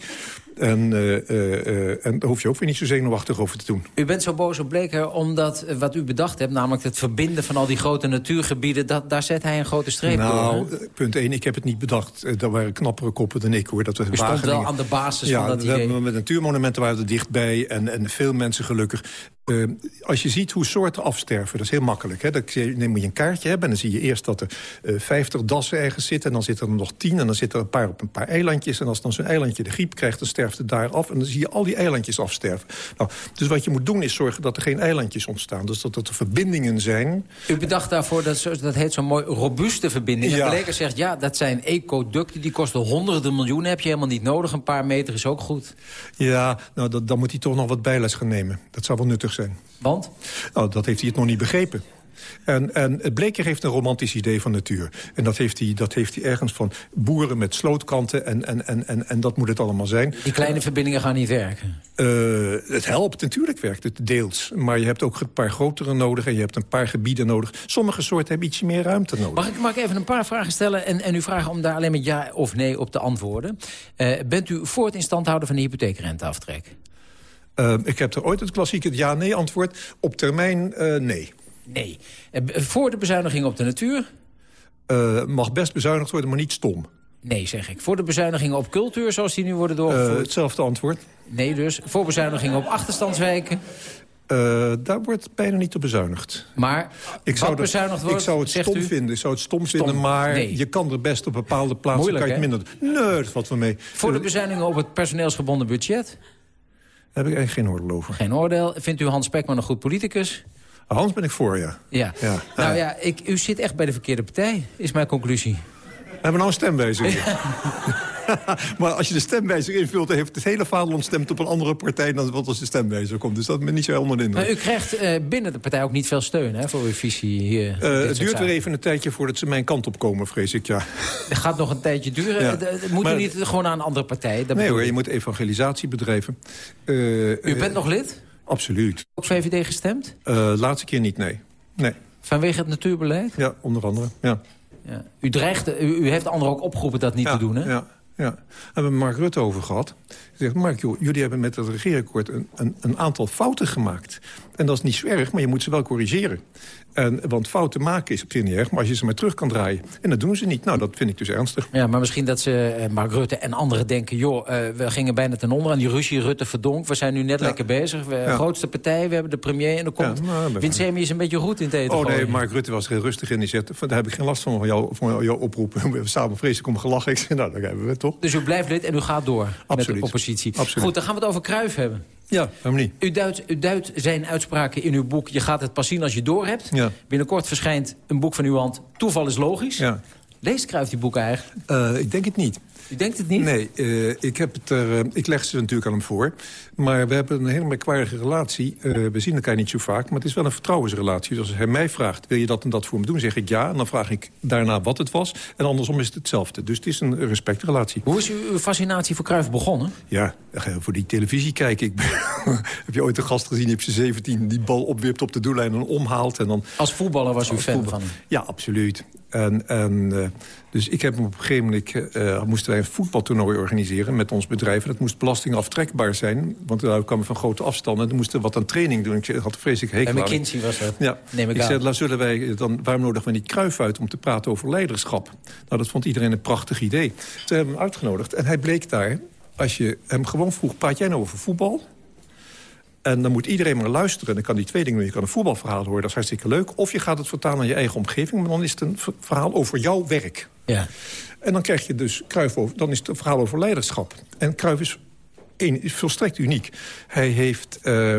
En, eh, eh, eh, en daar hoef je ook weer niet zo zenuwachtig over te doen. U bent zo boos op Bleker omdat eh, wat u bedacht hebt... namelijk het verbinden van al die grote natuurgebieden... Dat, daar zet hij een grote streep nou, door. eh, punt één, ik heb het niet bedacht. Eh, Daar waren knappere koppen dan ik, hoor. Dat we stond wel aan de basis ja, van dat we idee. met natuurmonumenten waren we er dichtbij. En, en veel mensen gelukkig. Eh, als je ziet hoe soorten afsterven, dat is heel makkelijk. Hè? Dan neem je een kaartje hebben en dan zie je eerst dat er eh 50 dassen ergens zitten. En dan zitten er nog 10 en dan zitten er een paar op een paar eilandjes. En als dan zo'n eilandje de griep krijgt, dan sterft het daar af. En dan zie je al die eilandjes afsterven. Nou, dus wat je moet doen is zorgen dat er geen eilandjes ontstaan. Dus dat er verbindingen zijn. U bedacht daarvoor, dat, dat heet zo'n mooi robuuste verbinding. En Ja. Bleker zegt, ja, dat zijn ecoducten, die kosten honderden miljoenen. Heb je helemaal niet nodig, een paar meter is ook goed. Ja, nou, dat, dan moet hij toch nog wat bijles gaan nemen. Dat zou wel nuttig zijn. Want? Nou, dat heeft hij het nog niet begrepen. En, en het Bleker heeft een romantisch idee van natuur. En dat heeft hij, dat heeft hij ergens van boeren met slootkanten... En, en, en, en, en dat moet het allemaal zijn. Die kleine verbindingen gaan niet werken. Eh, het helpt, natuurlijk werkt het deels. Maar je hebt ook een paar grotere nodig... en je hebt een paar gebieden nodig. Sommige soorten hebben ietsje meer ruimte nodig. Mag ik, mag ik even een paar vragen stellen en, en u vragen om daar alleen met ja of nee op te antwoorden? Eh, bent u voor het in stand houden van de hypotheekrenteaftrek? Eh, ik heb er ooit het klassieke ja-nee antwoord. Op termijn nee. Nee. Eh, voor de bezuiniging op de natuur? Eh, mag best bezuinigd worden, maar niet stom. Nee, zeg ik. Voor de bezuinigingen op cultuur, zoals die nu worden doorgevoerd? Eh, hetzelfde antwoord. nee dus. Voor bezuinigingen op achterstandswijken? Daar wordt bijna niet op bezuinigd. Maar Ik wat zou, bezuinigd wordt, ik zou het stom u? vinden. Ik zou het stom, Stom, vinden, maar nee. je kan er best op bepaalde plaatsen Moeilijk, kan je het minder. Nee, dat valt wel mee. Voor de bezuinigingen op het personeelsgebonden budget? heb ik eigenlijk geen oordeel over. Geen oordeel. Vindt u Hans Spekman een goed politicus? Hans ben ik voor, ja. Ja. Ja. Nou ja, ik, u zit echt bij de verkeerde partij, is mijn conclusie. We hebben nou een stemwijzer. maar als je de stemwijzer invult... dan heeft het hele vaderland stemt op een andere partij... dan wat als de stemwijzer komt. Dus dat is niet zo helemaal in. Maar u krijgt eh, binnen de partij ook niet veel steun hè, voor uw visie hier. Eh, het duurt zaken. weer even een tijdje voordat ze mijn kant op komen, vrees ik, ja. Het gaat nog een tijdje duren. Ja. Eh, Moet Maar- u niet gewoon naar een andere partij? Dat nee hoor, je moet evangelisatie bedrijven. U bent nog lid? Absoluut. Ook VVD gestemd? Eh, laatste keer niet, nee. Nee, Vanwege het natuurbeleid? ja, onder andere, ja. Ja. U, dreigt, u, u heeft anderen ook opgeroepen dat niet ja, te doen, hè? Ja, ja. We hebben Mark Rutte over gehad. Zegt, Mark, joh, jullie hebben met het regeerakkoord een, een, een aantal fouten gemaakt. En dat is niet zo erg, maar je moet ze wel corrigeren. En, want fouten maken is op zich niet erg, maar als je ze maar terug kan draaien. En dat doen ze niet. Nou, dat vind ik dus ernstig. Ja, maar misschien dat ze, eh, Mark Rutte en anderen denken... joh, eh, we gingen bijna ten onder aan die ruzie Rutte verdonk. We zijn nu net lekker bezig. We, Ja. Grootste partij, we hebben de premier en er komt... Ja, nou, Winsemi is een beetje goed in het eten Oh nee. Mark Rutte was heel rustig in. Die zegt, van, daar heb ik geen last van, van jouw van jou oproepen. We hebben samen vreselijk om gelachen. Ik zeg, nou, dat hebben we toch. Dus u blijft lid en u gaat door met de Absoluut. Goed, dan gaan we het over Kruif hebben. Ja, waarom niet? U duidt, u duidt zijn uitspraken in uw boek... Je gaat het pas zien als je door hebt. Ja. Binnenkort verschijnt een boek van uw hand. Toeval is logisch. Ja. Leest Kruif die boeken eigenlijk? Eh, ik denk het niet. U denkt het niet? Nee, eh, ik, heb het er, eh, ik leg ze natuurlijk aan hem voor. Maar we hebben een hele merkwaardige relatie. Eh, we zien elkaar niet zo vaak, maar het is wel een vertrouwensrelatie. Dus als hij mij vraagt, wil je dat en dat voor me doen? zeg ik ja. En dan vraag ik daarna wat het was. En andersom is het hetzelfde. Dus het is een respectrelatie. Hoe is uw, fascinatie voor Kruif begonnen? Ja, voor die televisie kijken. Ik ben- heb je ooit een gast gezien, die op zijn 17 die bal opwipt op de doellijn en omhaalt? En dan Als voetballer was u fan voetbal- van hem? Ja, absoluut. En, en, uh, dus ik heb op een gegeven moment... Uh, moesten wij een voetbaltoernooi organiseren met ons bedrijf. En dat moest belastingaftrekbaar zijn. Want daar kwamen van grote afstanden. En dan moesten we wat aan training doen. Ik had vreselijk hekel En McKinsey was dat, ja. neem ik, ik zei, zullen wij dan, waarom nodigen we niet Kruif uit... om te praten over leiderschap? Nou, dat vond iedereen een prachtig idee. Ze hebben hem uitgenodigd. En hij bleek daar, als je hem gewoon vroeg... praat jij nou over voetbal? En dan moet iedereen maar luisteren. En dan kan die twee dingen doen. Je kan een voetbalverhaal horen, dat is hartstikke leuk. Of je gaat het vertalen naar je eigen omgeving. Maar dan is het een verhaal over jouw werk. Ja. En dan krijg je dus Kruif over, dan is het een verhaal over leiderschap. En Kruif is, één, is volstrekt uniek. Hij heeft... Uh,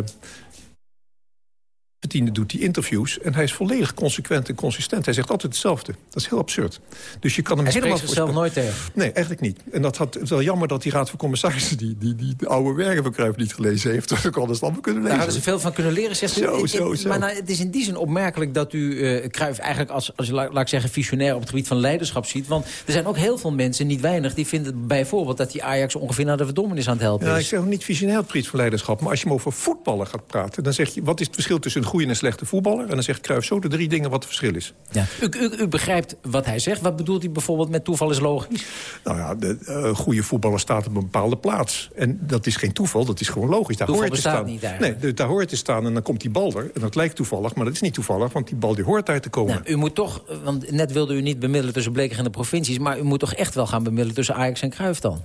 Doet die interviews en hij is volledig consequent en consistent. Hij zegt altijd hetzelfde. Dat is heel absurd. Dus je kan hem hij helemaal spreekt zichzelf nooit tegen? Nee, eigenlijk niet. En dat had, het is wel jammer dat die Raad van Commissarissen... die, die, die de oude werken van Cruijff niet gelezen heeft. Dat ik anders dan kunnen lezen. Daar hadden ze veel van kunnen leren, zegt zo, u. Zo, zo. Maar nou, het is in die zin opmerkelijk dat u uh, Cruijff eigenlijk als, als laat, laat ik zeggen, visionair op het gebied van leiderschap ziet. Want er zijn ook heel veel mensen, niet weinig, die vinden bijvoorbeeld dat die Ajax ongeveer naar de verdommenis aan het helpen ja, is. Ik zeg niet visionair op het gebied van leiderschap. Maar als je hem over voetballen gaat praten, dan zeg je... wat is het verschil tussen een goede en een slechte voetballer? En dan zegt Cruijff zo de drie dingen wat het verschil is. Ja. U, u, u, begrijpt wat hij zegt. Wat bedoelt hij bijvoorbeeld met toeval is logisch? Nou ja, de uh, goede voetballer staat op een bepaalde plaats. En dat is geen toeval, dat is gewoon logisch. Daar toeval hoort te staan. niet eigenlijk. Nee, daar hoort te staan en dan komt die bal er. En dat lijkt toevallig, maar dat is niet toevallig. Want die bal die hoort daar te komen. Nou, u moet toch, want net wilde u niet bemiddelen tussen Bleker en de provincies... maar u moet toch echt wel gaan bemiddelen tussen Ajax en Cruijff dan?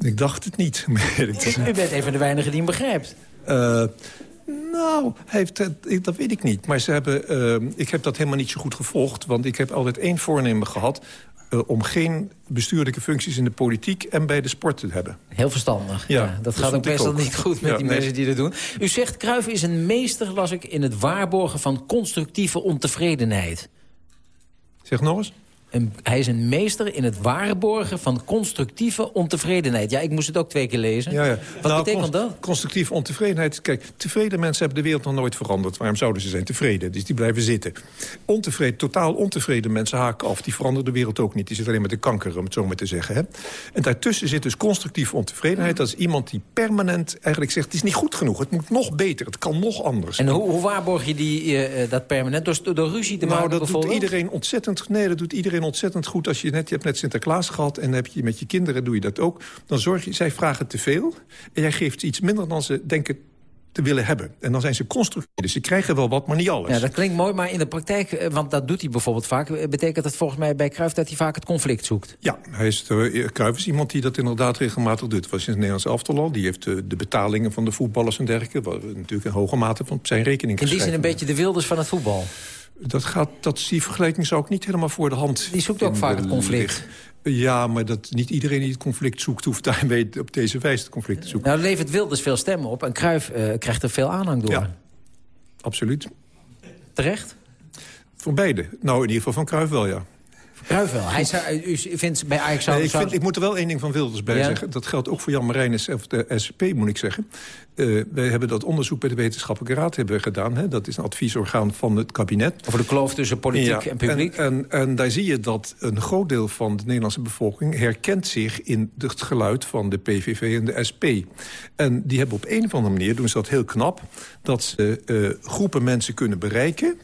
Ik dacht het niet. u bent een van de weinigen die hem begrijpt. Uh, nou, heeft het, dat weet ik niet. Maar ze hebben, uh, ik heb dat helemaal niet zo goed gevolgd. Want ik heb altijd één voornemen gehad... Uh, om geen bestuurlijke functies in de politiek en bij de sport te hebben. Heel verstandig. Ja, ja dat, dat gaat ook meestal niet goed met ja, die nee. mensen die dat doen. U zegt, Cruijff is een meester, las ik, in het waarborgen van constructieve ontevredenheid. Zeg nog eens. Een, hij is een meester in het waarborgen van constructieve ontevredenheid. Ja, ik moest het ook twee keer lezen. Ja, ja. Wat nou, betekent dat? Constructieve ontevredenheid. Kijk, tevreden mensen hebben de wereld nog nooit veranderd. Waarom zouden ze zijn tevreden? Dus die blijven zitten. Ontevreden, totaal ontevreden mensen haken af. Die veranderen de wereld ook niet. Die zitten alleen met de kanker, om het zo maar te zeggen. Hè? En daartussen zit dus constructieve ontevredenheid. Dat is iemand die permanent eigenlijk zegt... het is niet goed genoeg, het moet nog beter, het kan nog anders. En hoe, hoe waarborg je die, uh, dat permanent? Door, door ruzie te nou, maken dat bijvoorbeeld? doet iedereen ontzettend... Nee, dat doet iedereen ontzettend goed. Als je, net, je hebt net Sinterklaas gehad en heb je met je kinderen doe je dat ook. Dan zorg je, zij vragen te veel en jij geeft iets minder dan ze denken te willen hebben. En dan zijn ze constructief. Dus ze krijgen wel wat, maar niet alles. Ja, dat klinkt mooi, maar in de praktijk, want dat doet hij bijvoorbeeld vaak... betekent dat volgens mij bij Cruijff dat hij vaak het conflict zoekt? Ja, hij is, Cruijff is iemand die dat inderdaad regelmatig doet. was in het Nederlands elftal al. Die heeft de betalingen van de voetballers en dergelijke... natuurlijk in hoge mate van zijn rekening In die zin een beetje de wilders van het voetbal? Dat gaat, dat, die vergelijking zou ik niet helemaal voor de hand... Die zoekt ook vaak het conflict. Ja, maar dat niet iedereen die het conflict zoekt... hoeft daarmee op deze wijze het conflict te zoeken. Nou, levert Wilders veel stemmen op en Cruijff uh, krijgt er veel aanhang door. Ja, absoluut. Terecht? Voor beide. Nou, in ieder geval van Cruijff wel, ja. Cruijff wel. Hij zou, u vindt bij Ajax. Nee, ik, vind, ik moet er wel één ding van Wilders bij ja? zeggen. Dat geldt ook voor Jan Marijnis of de SP, moet ik zeggen. Uh, wij hebben dat onderzoek bij de Wetenschappelijke Raad hebben we gedaan. Hè. Dat is een adviesorgaan van het kabinet. Over de kloof tussen politiek ja, en publiek. En, en, en, daar zie je dat een groot deel van de Nederlandse bevolking... herkent zich in het geluid van de PVV en de SP. En die hebben op een of andere manier, doen ze dat heel knap... dat ze uh, groepen mensen kunnen bereiken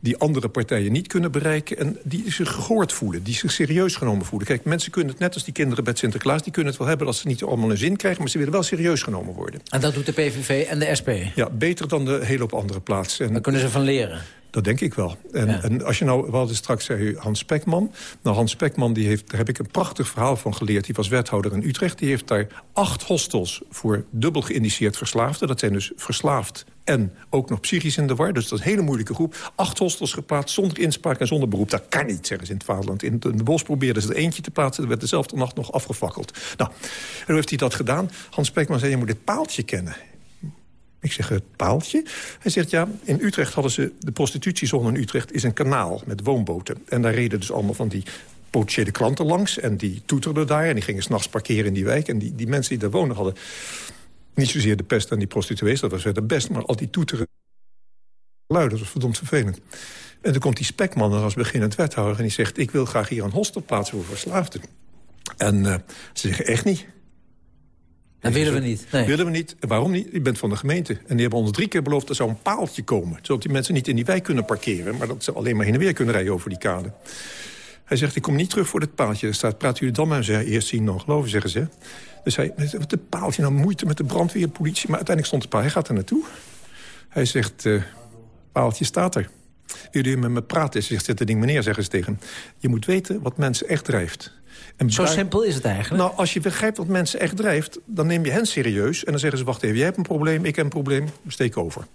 die andere partijen niet kunnen bereiken... en die zich gehoord voelen, die zich serieus genomen voelen. Kijk, mensen kunnen het net als die kinderen bij Sinterklaas... die kunnen het wel hebben als ze niet allemaal een zin krijgen... maar ze willen wel serieus genomen worden. En dat doet de PVV en de SP? Ja, beter dan de hele op andere plaatsen. En Daar kunnen ze van leren? Dat denk ik wel. En, ja. en als je nou, we hadden straks zei u Hans Spekman. Nou, Hans Spekman, die heeft, daar heb ik een prachtig verhaal van geleerd. Die was wethouder in Utrecht. Die heeft daar acht hostels voor dubbel geïndiceerd verslaafden. Dat zijn dus verslaafd en ook nog psychisch in de war. Dus dat is een hele moeilijke groep. Acht hostels geplaatst zonder inspraak en zonder beroep. Dat kan niet, zeggen ze in het vaderland. In de bos probeerden ze er eentje te plaatsen. Dat werd dezelfde nacht nog afgefakkeld. Nou, en hoe heeft hij dat gedaan? Hans Spekman zei, je moet dit paaltje kennen. Ik zeg, het paaltje? Hij zegt, ja, in Utrecht hadden ze... de prostitutiezone in Utrecht is een kanaal met woonboten. En daar reden dus allemaal van die potentiële klanten langs. En die toeterden daar en die gingen s'nachts parkeren in die wijk. En die, die mensen die daar wonen hadden... niet zozeer de pest aan die prostituees, dat was verder best... maar al die toeteren luiden, dat was verdomd vervelend. En dan komt die spekman als beginnend wethouder... en die zegt, ik wil graag hier een hostel plaatsen voor verslaafden. En uh, ze zeggen, echt niet? Dat willen we niet. Nee. Willen we niet. En waarom niet? Je bent van de gemeente. En die hebben ons drie keer beloofd, er zou een paaltje komen. Zodat die mensen niet in die wijk kunnen parkeren. Maar dat ze alleen maar heen en weer kunnen rijden over die kade. Hij zegt, ik kom niet terug voor dit paaltje. Er staat, praat u dan maar. Zei, eerst zien dan geloven, zeggen ze. Dus hij, wat een paaltje, nou moeite met de brandweer, politie. Maar uiteindelijk stond het paal, hij gaat er naartoe. Hij zegt, uh, paaltje staat er. U met me praten? Ze zegt, het ding meneer, zeggen ze tegen. Je moet weten wat mensen echt drijft. En Zo simpel is het eigenlijk? Nou, als je begrijpt wat mensen echt drijft... dan neem je hen serieus en dan zeggen ze... wacht even, jij hebt een probleem, ik heb een probleem, steek over.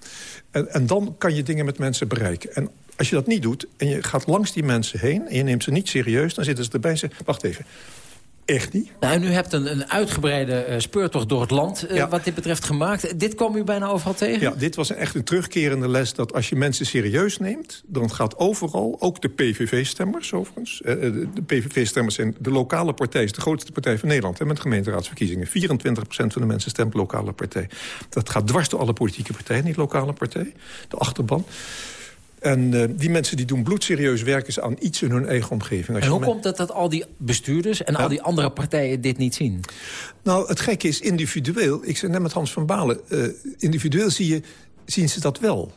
En, en dan kan je dingen met mensen bereiken. En als je dat niet doet en je gaat langs die mensen heen... en je neemt ze niet serieus, dan zitten ze erbij en zeggen... wacht even, echt niet. Nou, en u hebt een, een uitgebreide uh, speurtocht door het land uh, wat dit betreft gemaakt. Dit kwam u bijna overal tegen? Ja, dit was echt een terugkerende les dat als je mensen serieus neemt... dan gaat overal, ook de PVV-stemmers overigens... Uh, de PVV-stemmers zijn de lokale partij, is de grootste partij van Nederland... Hè, met gemeenteraadsverkiezingen. 24% van de mensen stemt lokale partij. Dat gaat dwars door alle politieke partijen, niet lokale partij. De achterban. En uh, die mensen die doen bloedserieus werken aan iets in hun eigen omgeving. Als en hoe komt het dat al die bestuurders en ja? al die andere partijen dit niet zien? Nou, het gekke is individueel. Ik zei net met Hans van Balen. Uh, individueel zie je, zien ze dat wel.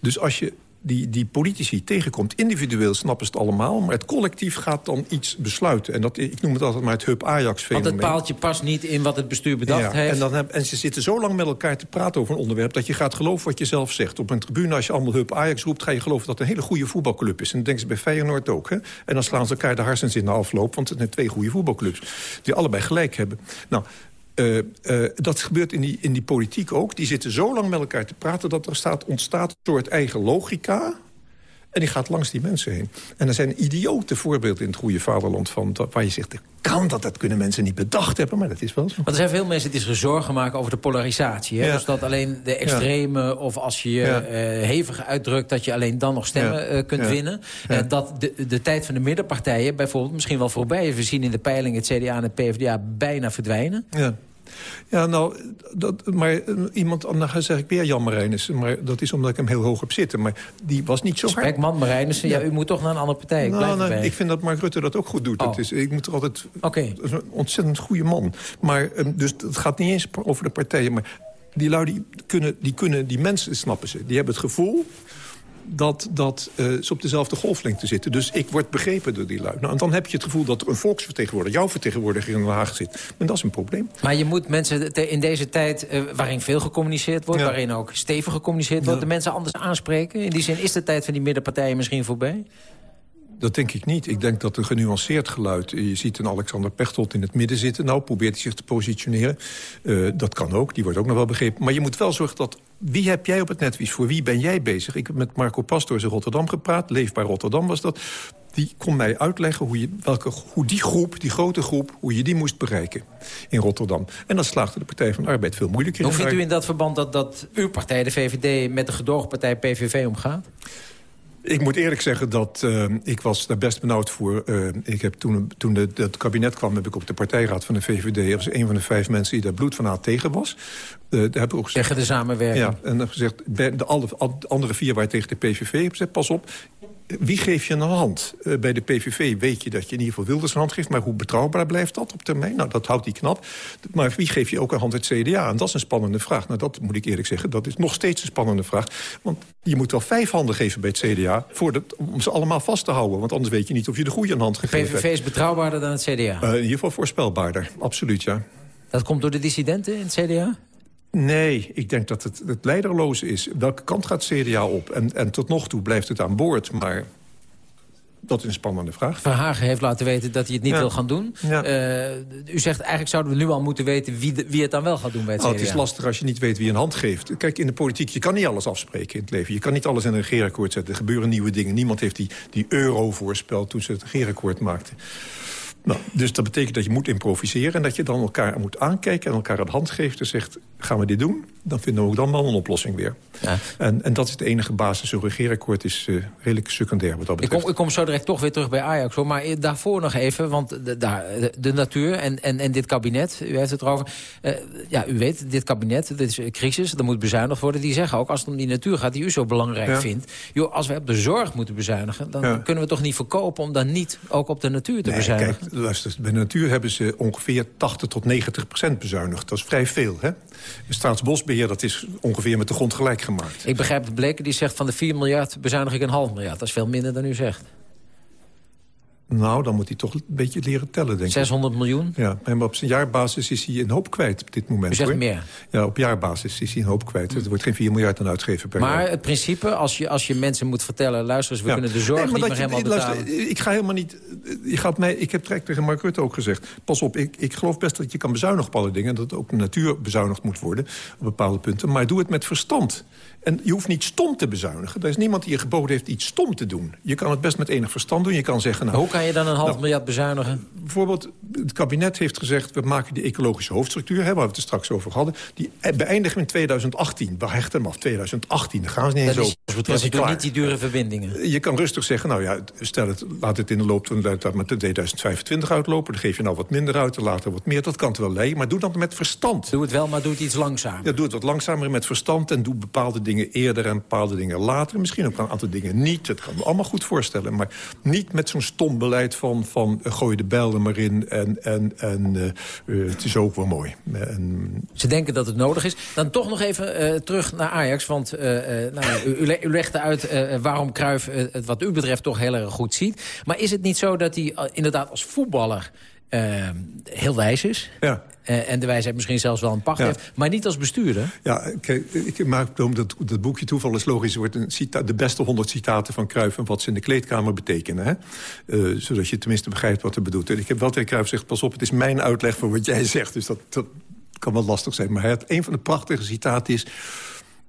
Dus als je die, die politici tegenkomt. Individueel snappen ze het allemaal, maar het collectief gaat dan iets besluiten. En dat, ik noem het altijd maar het Hub-Ajax-fenomeen. Want het paaltje past niet in wat het bestuur bedacht ja, heeft. En, dan heb, en ze zitten zo lang met elkaar te praten over een onderwerp... dat je gaat geloven wat je zelf zegt. Op een tribune, als je allemaal Hub-Ajax roept... ga je geloven dat het een hele goede voetbalclub is. En dat denken ze bij Feyenoord ook. Hè? En dan slaan ze elkaar de harsens in de afloop... want het zijn twee goede voetbalclubs die allebei gelijk hebben. Nou, uh, uh, dat gebeurt in die, in die politiek ook. Die zitten zo lang met elkaar te praten... dat er staat, ontstaat een soort eigen logica... En die gaat langs die mensen heen. En er zijn idiote voorbeelden in het goede vaderland van... Waar je zegt, kan dat, dat kunnen mensen niet bedacht hebben, maar dat is wel zo. Want er zijn veel mensen die zich zorgen maken over de polarisatie. Hè? Ja. Dus dat alleen de extreme, ja. of als je je ja. uh, hevig uitdrukt... dat je alleen dan nog stemmen uh, kunt winnen. Uh, dat de, de tijd van de middenpartijen bijvoorbeeld misschien wel voorbij is. We zien in de peiling het CDA en het PvdA bijna verdwijnen. Ja. Ja, nou, dat, maar uh, iemand, dan zeg ik weer Jan Marijnissen. Maar dat is omdat ik hem heel hoog heb zitten. Maar die was niet zo hard. Spekman, Marijnissen, ja. ja. u moet toch naar een andere partij. Ik, nou, nou, ik vind dat Mark Rutte dat ook goed doet. Oh. Dat is, ik moet er altijd... Okay. Dat is een ontzettend goede man. Maar, um, dus het gaat niet eens over de partijen. Maar die lui, die kunnen, die kunnen, die mensen snappen ze. Die hebben het gevoel dat, dat uh, ze op dezelfde golflengte zitten. Dus ik word begrepen door die lui. Nou, en dan heb je het gevoel dat er een volksvertegenwoordiger... jouw vertegenwoordiger in Den Haag zit. En dat is een probleem. Maar je moet mensen in deze tijd... Uh, waarin veel gecommuniceerd wordt... Ja. waarin ook stevig gecommuniceerd wordt... Ja. de mensen anders aanspreken? In die zin is de tijd van die middenpartijen misschien voorbij? Dat denk ik niet. Ik denk dat een genuanceerd geluid... Je ziet een Alexander Pechtold in het midden zitten. Nou, probeert hij zich te positioneren. Uh, dat kan ook, die wordt ook nog wel begrepen. Maar je moet wel zorgen dat... Wie heb jij op het netwies? Voor wie ben jij bezig? Ik heb met Marco Pastors in Rotterdam gepraat. Leefbaar Rotterdam was dat. Die kon mij uitleggen hoe, je, welke, hoe die groep, die grote groep... hoe je die moest bereiken in Rotterdam. En dat slaagde de Partij van de Arbeid veel moeilijker. Hoe vindt u in dat verband dat, dat uw partij, de VVD... met de gedoogpartij PVV omgaat? Ik moet eerlijk zeggen dat uh, ik was daar best benauwd voor. Uh, ik heb toen, toen de, het kabinet kwam, heb ik op de partijraad van de VVD... was een van de vijf mensen die daar bloed van had tegen was. Uh, daar heb ik ook gezegd, tegen de samenwerking. Ja, en dan gezegd, de alle, andere vier waar tegen de PVV heb gezegd... pas op, wie geef je een hand? Uh, bij de PVV weet je dat je in ieder geval Wilders een hand geeft... maar hoe betrouwbaar blijft dat op termijn? Nou, dat houdt hij knap. Maar wie geef je ook een hand het CDA? En dat is een spannende vraag. Nou, dat moet ik eerlijk zeggen, dat is nog steeds een spannende vraag. Want je moet wel vijf handen geven bij het CDA... Voor om ze allemaal vast te houden. Want anders weet je niet of je de goede een hand gegeven hebt. De PVV is betrouwbaarder dan het CDA? Uh, in ieder geval voorspelbaarder, absoluut, ja. Dat komt door de dissidenten in het CDA? Nee, ik denk dat het, het leiderloos is. Welke kant gaat CDA op? En, en tot nog toe blijft het aan boord, maar dat is een spannende vraag. Verhagen heeft laten weten dat hij het niet ja. wil gaan doen. Ja. Uh, u zegt eigenlijk zouden we nu al moeten weten wie, de, wie het dan wel gaat doen bij het oh, CDA. Het is lastig als je niet weet wie een hand geeft. Kijk, in de politiek, je kan niet alles afspreken in het leven. Je kan niet alles in een regeerakkoord zetten. Er gebeuren nieuwe dingen. Niemand heeft die, die euro voorspeld toen ze het regeerakkoord maakten. Nou, dus dat betekent dat je moet improviseren... en dat je dan elkaar moet aankijken en elkaar een hand geeft en zegt... gaan we dit doen? dan vinden we ook dan wel een oplossing weer. Ja. En, en dat is de enige basis. Een regeerakkoord is eh, redelijk secundair wat dat Ik betreft. kom, ik kom zo direct toch weer terug bij Ajax. Hoor. Maar eh, daarvoor nog even, want de, daar, de, de natuur en, en, en dit kabinet, u heeft het erover. Eh, ja, u weet, dit kabinet, dit is een crisis, er moet bezuinigd worden. Die zeggen ook, als het om die natuur gaat, die u zo belangrijk Ja. vindt. Joh, als we op de zorg moeten bezuinigen, dan Ja. kunnen we toch niet verkopen... om dan niet ook op de natuur te Nee, bezuinigen? kijk, bij de natuur hebben ze ongeveer 80 tot 90 procent bezuinigd. Dat is vrij veel, hè? Staatsbosbeheer, dat is ongeveer met de grond gelijk gemaakt. Ik begrijp de Bleken die zegt van de 4 miljard bezuinig ik een half miljard. Dat is veel minder dan u zegt. Nou, dan moet hij toch een beetje leren tellen, denk ik. 600 miljoen? Ja, maar op zijn jaarbasis is hij een hoop kwijt op dit moment. U zegt hoor. meer? Ja, op jaarbasis is hij een hoop kwijt. Er wordt geen 4 miljard aan uitgeven per Maar jaar. het principe, als je, als je mensen moet vertellen... luister eens, we Ja. kunnen de zorg Nee, maar niet meer je- helemaal luister, ik ga helemaal niet... Je gaat mij, ik heb direct tegen Mark Rutte ook gezegd... pas op, ik, ik geloof best dat je kan bezuinigen op alle dingen... en dat ook de natuur bezuinigd moet worden op bepaalde punten. Maar doe het met verstand. En je hoeft niet stom te bezuinigen. Er is niemand die je geboden heeft iets stom te doen. Je kan het best met enig verstand doen. Je kan zeggen... Nou, Hoe kan je dan een half nou, miljard bezuinigen? Bijvoorbeeld, het kabinet heeft gezegd... we maken die ecologische hoofdstructuur, hè, waar we het er straks over hadden... die beëindigen we in 2018. We hechten hem af, 2018. Dan gaan ze niet eens Dat over. dat is klaar. niet die dure verbindingen. Je kan rustig zeggen, nou ja, stel het, laat het in de loop van de met de 2025 uitlopen. Dan geef je nou wat minder uit, dan later wat meer. Dat kan het wel leiden, maar doe dat met verstand. Doe het wel, maar doe het iets langzamer. Ja, doe het wat langzamer en met verstand en doe bepaalde dingen eerder en bepaalde dingen later. Misschien ook een aantal dingen niet. Dat kan me allemaal goed voorstellen. Maar niet met zo'n stom beleid van, van eh, gooi de bijl er maar in en, en, en eh, eh, het is ook wel mooi. Ze denken dat het nodig is. Dan toch nog even terug naar Ajax. Want nou u, u le- u legde uit waarom Cruijff het wat u betreft toch heel erg goed ziet. Maar is het niet zo dat hij inderdaad als voetballer eh, heel wijs is? Ja. Eh, en de wijsheid misschien zelfs wel een pacht Ja. heeft. Maar niet als bestuurder? Ja, kijk, ik maak dat, dat boekje Toeval is logisch... wordt een cita de beste 100 citaten van Cruijff... en wat ze in de kleedkamer betekenen. Hè? Eh, zodat je tenminste begrijpt wat er bedoelt. En ik heb wel tegen Cruijff gezegd... pas op, het is mijn uitleg voor wat jij zegt. Dus dat, dat kan wel lastig zijn. Maar hij had, een van de prachtige citaten is...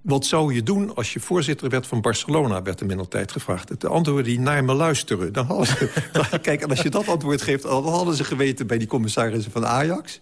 Wat zou je doen als je voorzitter werd van Barcelona, werd hem in de tijd gevraagd. De antwoorden die naar me luisteren. Dan hadden ze, kijk, en als je dat antwoord geeft, dan hadden ze geweten bij die commissarissen van Ajax.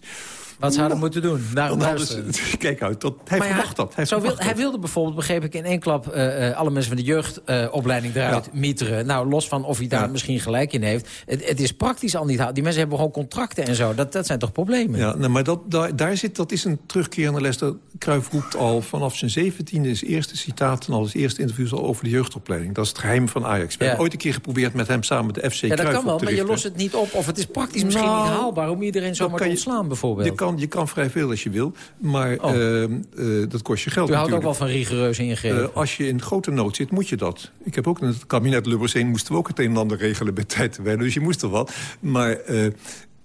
Wat ze hadden moeten doen? Naar Dan hadden ze, kijk uit, dat, hij Maar ja, verwacht dat. Hij, zo wil, verwacht hij wilde bijvoorbeeld, begreep ik, in één klap... eh, eh, alle mensen van de jeugdopleiding eruit mieteren. Nou, los van of hij daar misschien gelijk in heeft. Het, het is praktisch al niet. Die mensen hebben gewoon contracten en zo. Dat, dat zijn toch problemen? Ja, nou, maar dat, daar, daar zit, dat is een terugkerende les. Dat Cruijff roept al vanaf zijn zeventiende... is eerste citaat en al zijn eerste interviews al over de jeugdopleiding. Dat is het geheim van Ajax. We Ja. hebben ooit een keer geprobeerd met hem samen de FC Ja, dat kan wel, maar je lost het niet op. Of het is praktisch misschien Nou, niet haalbaar... om iedereen zomaar te ontslaan, bijvoorbeeld. Je kan, je kan vrij veel als je wil, maar Oh. ehm, eh, dat kost je geld U houdt ook wel van rigoureuze ingrepen. Eh, als je in grote nood zit, moet je dat. Ik heb ook in het kabinet Lubbers 1 moesten we ook het een en ander regelen bij tijd. Dus je moest er wat. Maar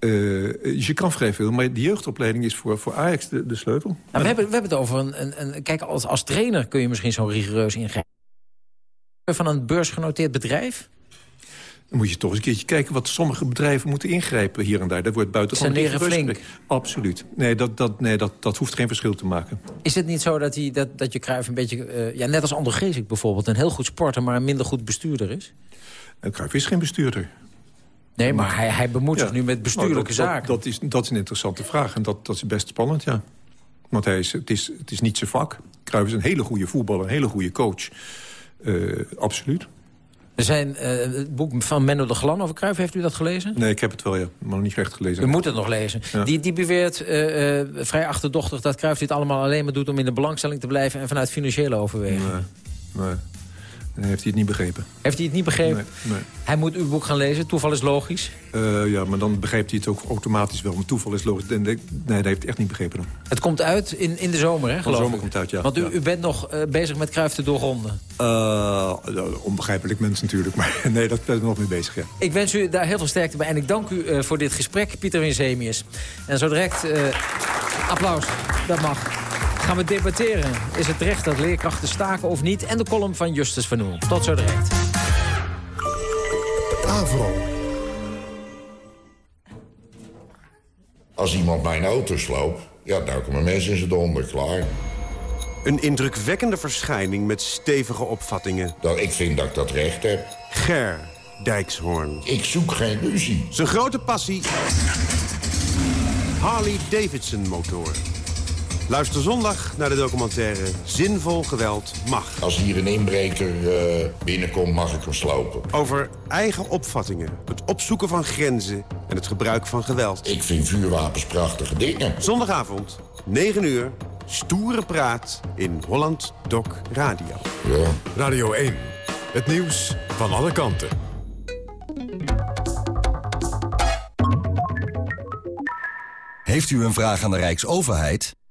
eh, eh, je kan vrij veel. Maar de jeugdopleiding is voor, voor Ajax de, de sleutel. Nou, we, hebben, we hebben het over een... een, een kijk, als, als trainer kun je misschien zo'n rigoureus ingrepen. Van een beursgenoteerd bedrijf? Dan moet je toch eens een keertje kijken wat sommige bedrijven moeten ingrijpen hier en daar. Dat wordt buiten Saneren flink. Absoluut. Nee, dat, dat, nee dat, dat hoeft geen verschil te maken. Is het niet zo dat, dat, dat je Cruijff een beetje... eh, ja, net als André Geesik bijvoorbeeld... een heel goed sporter, maar een minder goed bestuurder is? En Cruijff is geen bestuurder. Nee, maar hij, hij bemoeit Ja. zich nu met bestuurlijke Nou, dat, zaken. Dat, dat, is, dat is een interessante vraag en dat, dat is best spannend, ja. Want hij is, het, is, het is niet zijn vak. Cruijff is een hele goede voetballer, een hele goede coach. Eh, absoluut. Er zijn eh, het boek van Menno de Glan over Cruijff, heeft u dat gelezen? Nee, ik heb het wel, ja. Maar nog niet recht gelezen. U moet het nog lezen. Ja. Die, die beweert eh, vrij achterdochtig dat Cruijff dit allemaal alleen maar doet... om in de belangstelling te blijven en vanuit financiële overwegingen. Nee, nee. Heeft hij het niet begrepen. Heeft hij het niet begrepen? Nee, nee. Hij moet uw boek gaan lezen. Toeval is logisch. Eh, ja, maar dan begrijpt hij het ook automatisch wel. Want toeval is logisch. Nee, dat heeft hij echt niet begrepen dan. Het komt uit in, in de zomer, hè, Van de geloof zomer ik. komt het uit, ja. Want u, Ja. u bent nog eh, bezig met Cruijff te doorgronden. Eh, onbegrijpelijk mens natuurlijk. Maar nee, daar ben ik nog mee bezig, ja. Ik wens u daar heel veel sterkte bij. En ik dank u voor dit gesprek, Pieter Winsemius. En zo direct, applaus, dat mag. Gaan we debatteren. Is het terecht dat leerkrachten staken of niet? En de column van Justus van Oel. Tot zo direct. Avro. Als iemand mijn auto sloopt, ja, duiken mijn mensen in zijn donder, klaar. Een indrukwekkende verschijning met stevige opvattingen. Dat, ik vind dat ik dat recht heb. Ger Dijkshoorn. Ik zoek geen ruzie. Zijn grote passie... Harley Davidson motor. Luister zondag naar de documentaire Zinvol Geweld Mag. Als hier een inbreker uh, binnenkomt, mag ik hem slopen. Over eigen opvattingen, het opzoeken van grenzen en het gebruik van geweld. Ik vind vuurwapens prachtige dingen. Zondagavond, 9 uur, stoere praat in Holland Doc Radio. Ja. Radio 1, het nieuws van alle kanten. Heeft u een vraag aan de Rijksoverheid?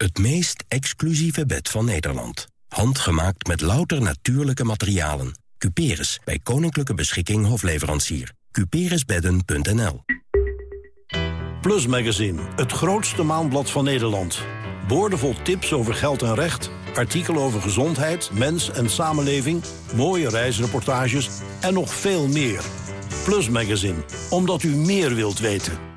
Het meest exclusieve bed van Nederland. Handgemaakt met louter natuurlijke materialen. Cuperus, bij Koninklijke Beschikking Hofleverancier. Cuperusbedden.nl Plus Magazine, het grootste maandblad van Nederland. Boordevol tips over geld en recht, artikelen over gezondheid, mens en samenleving... mooie reisreportages en nog veel meer. Plus Magazine, omdat u meer wilt weten...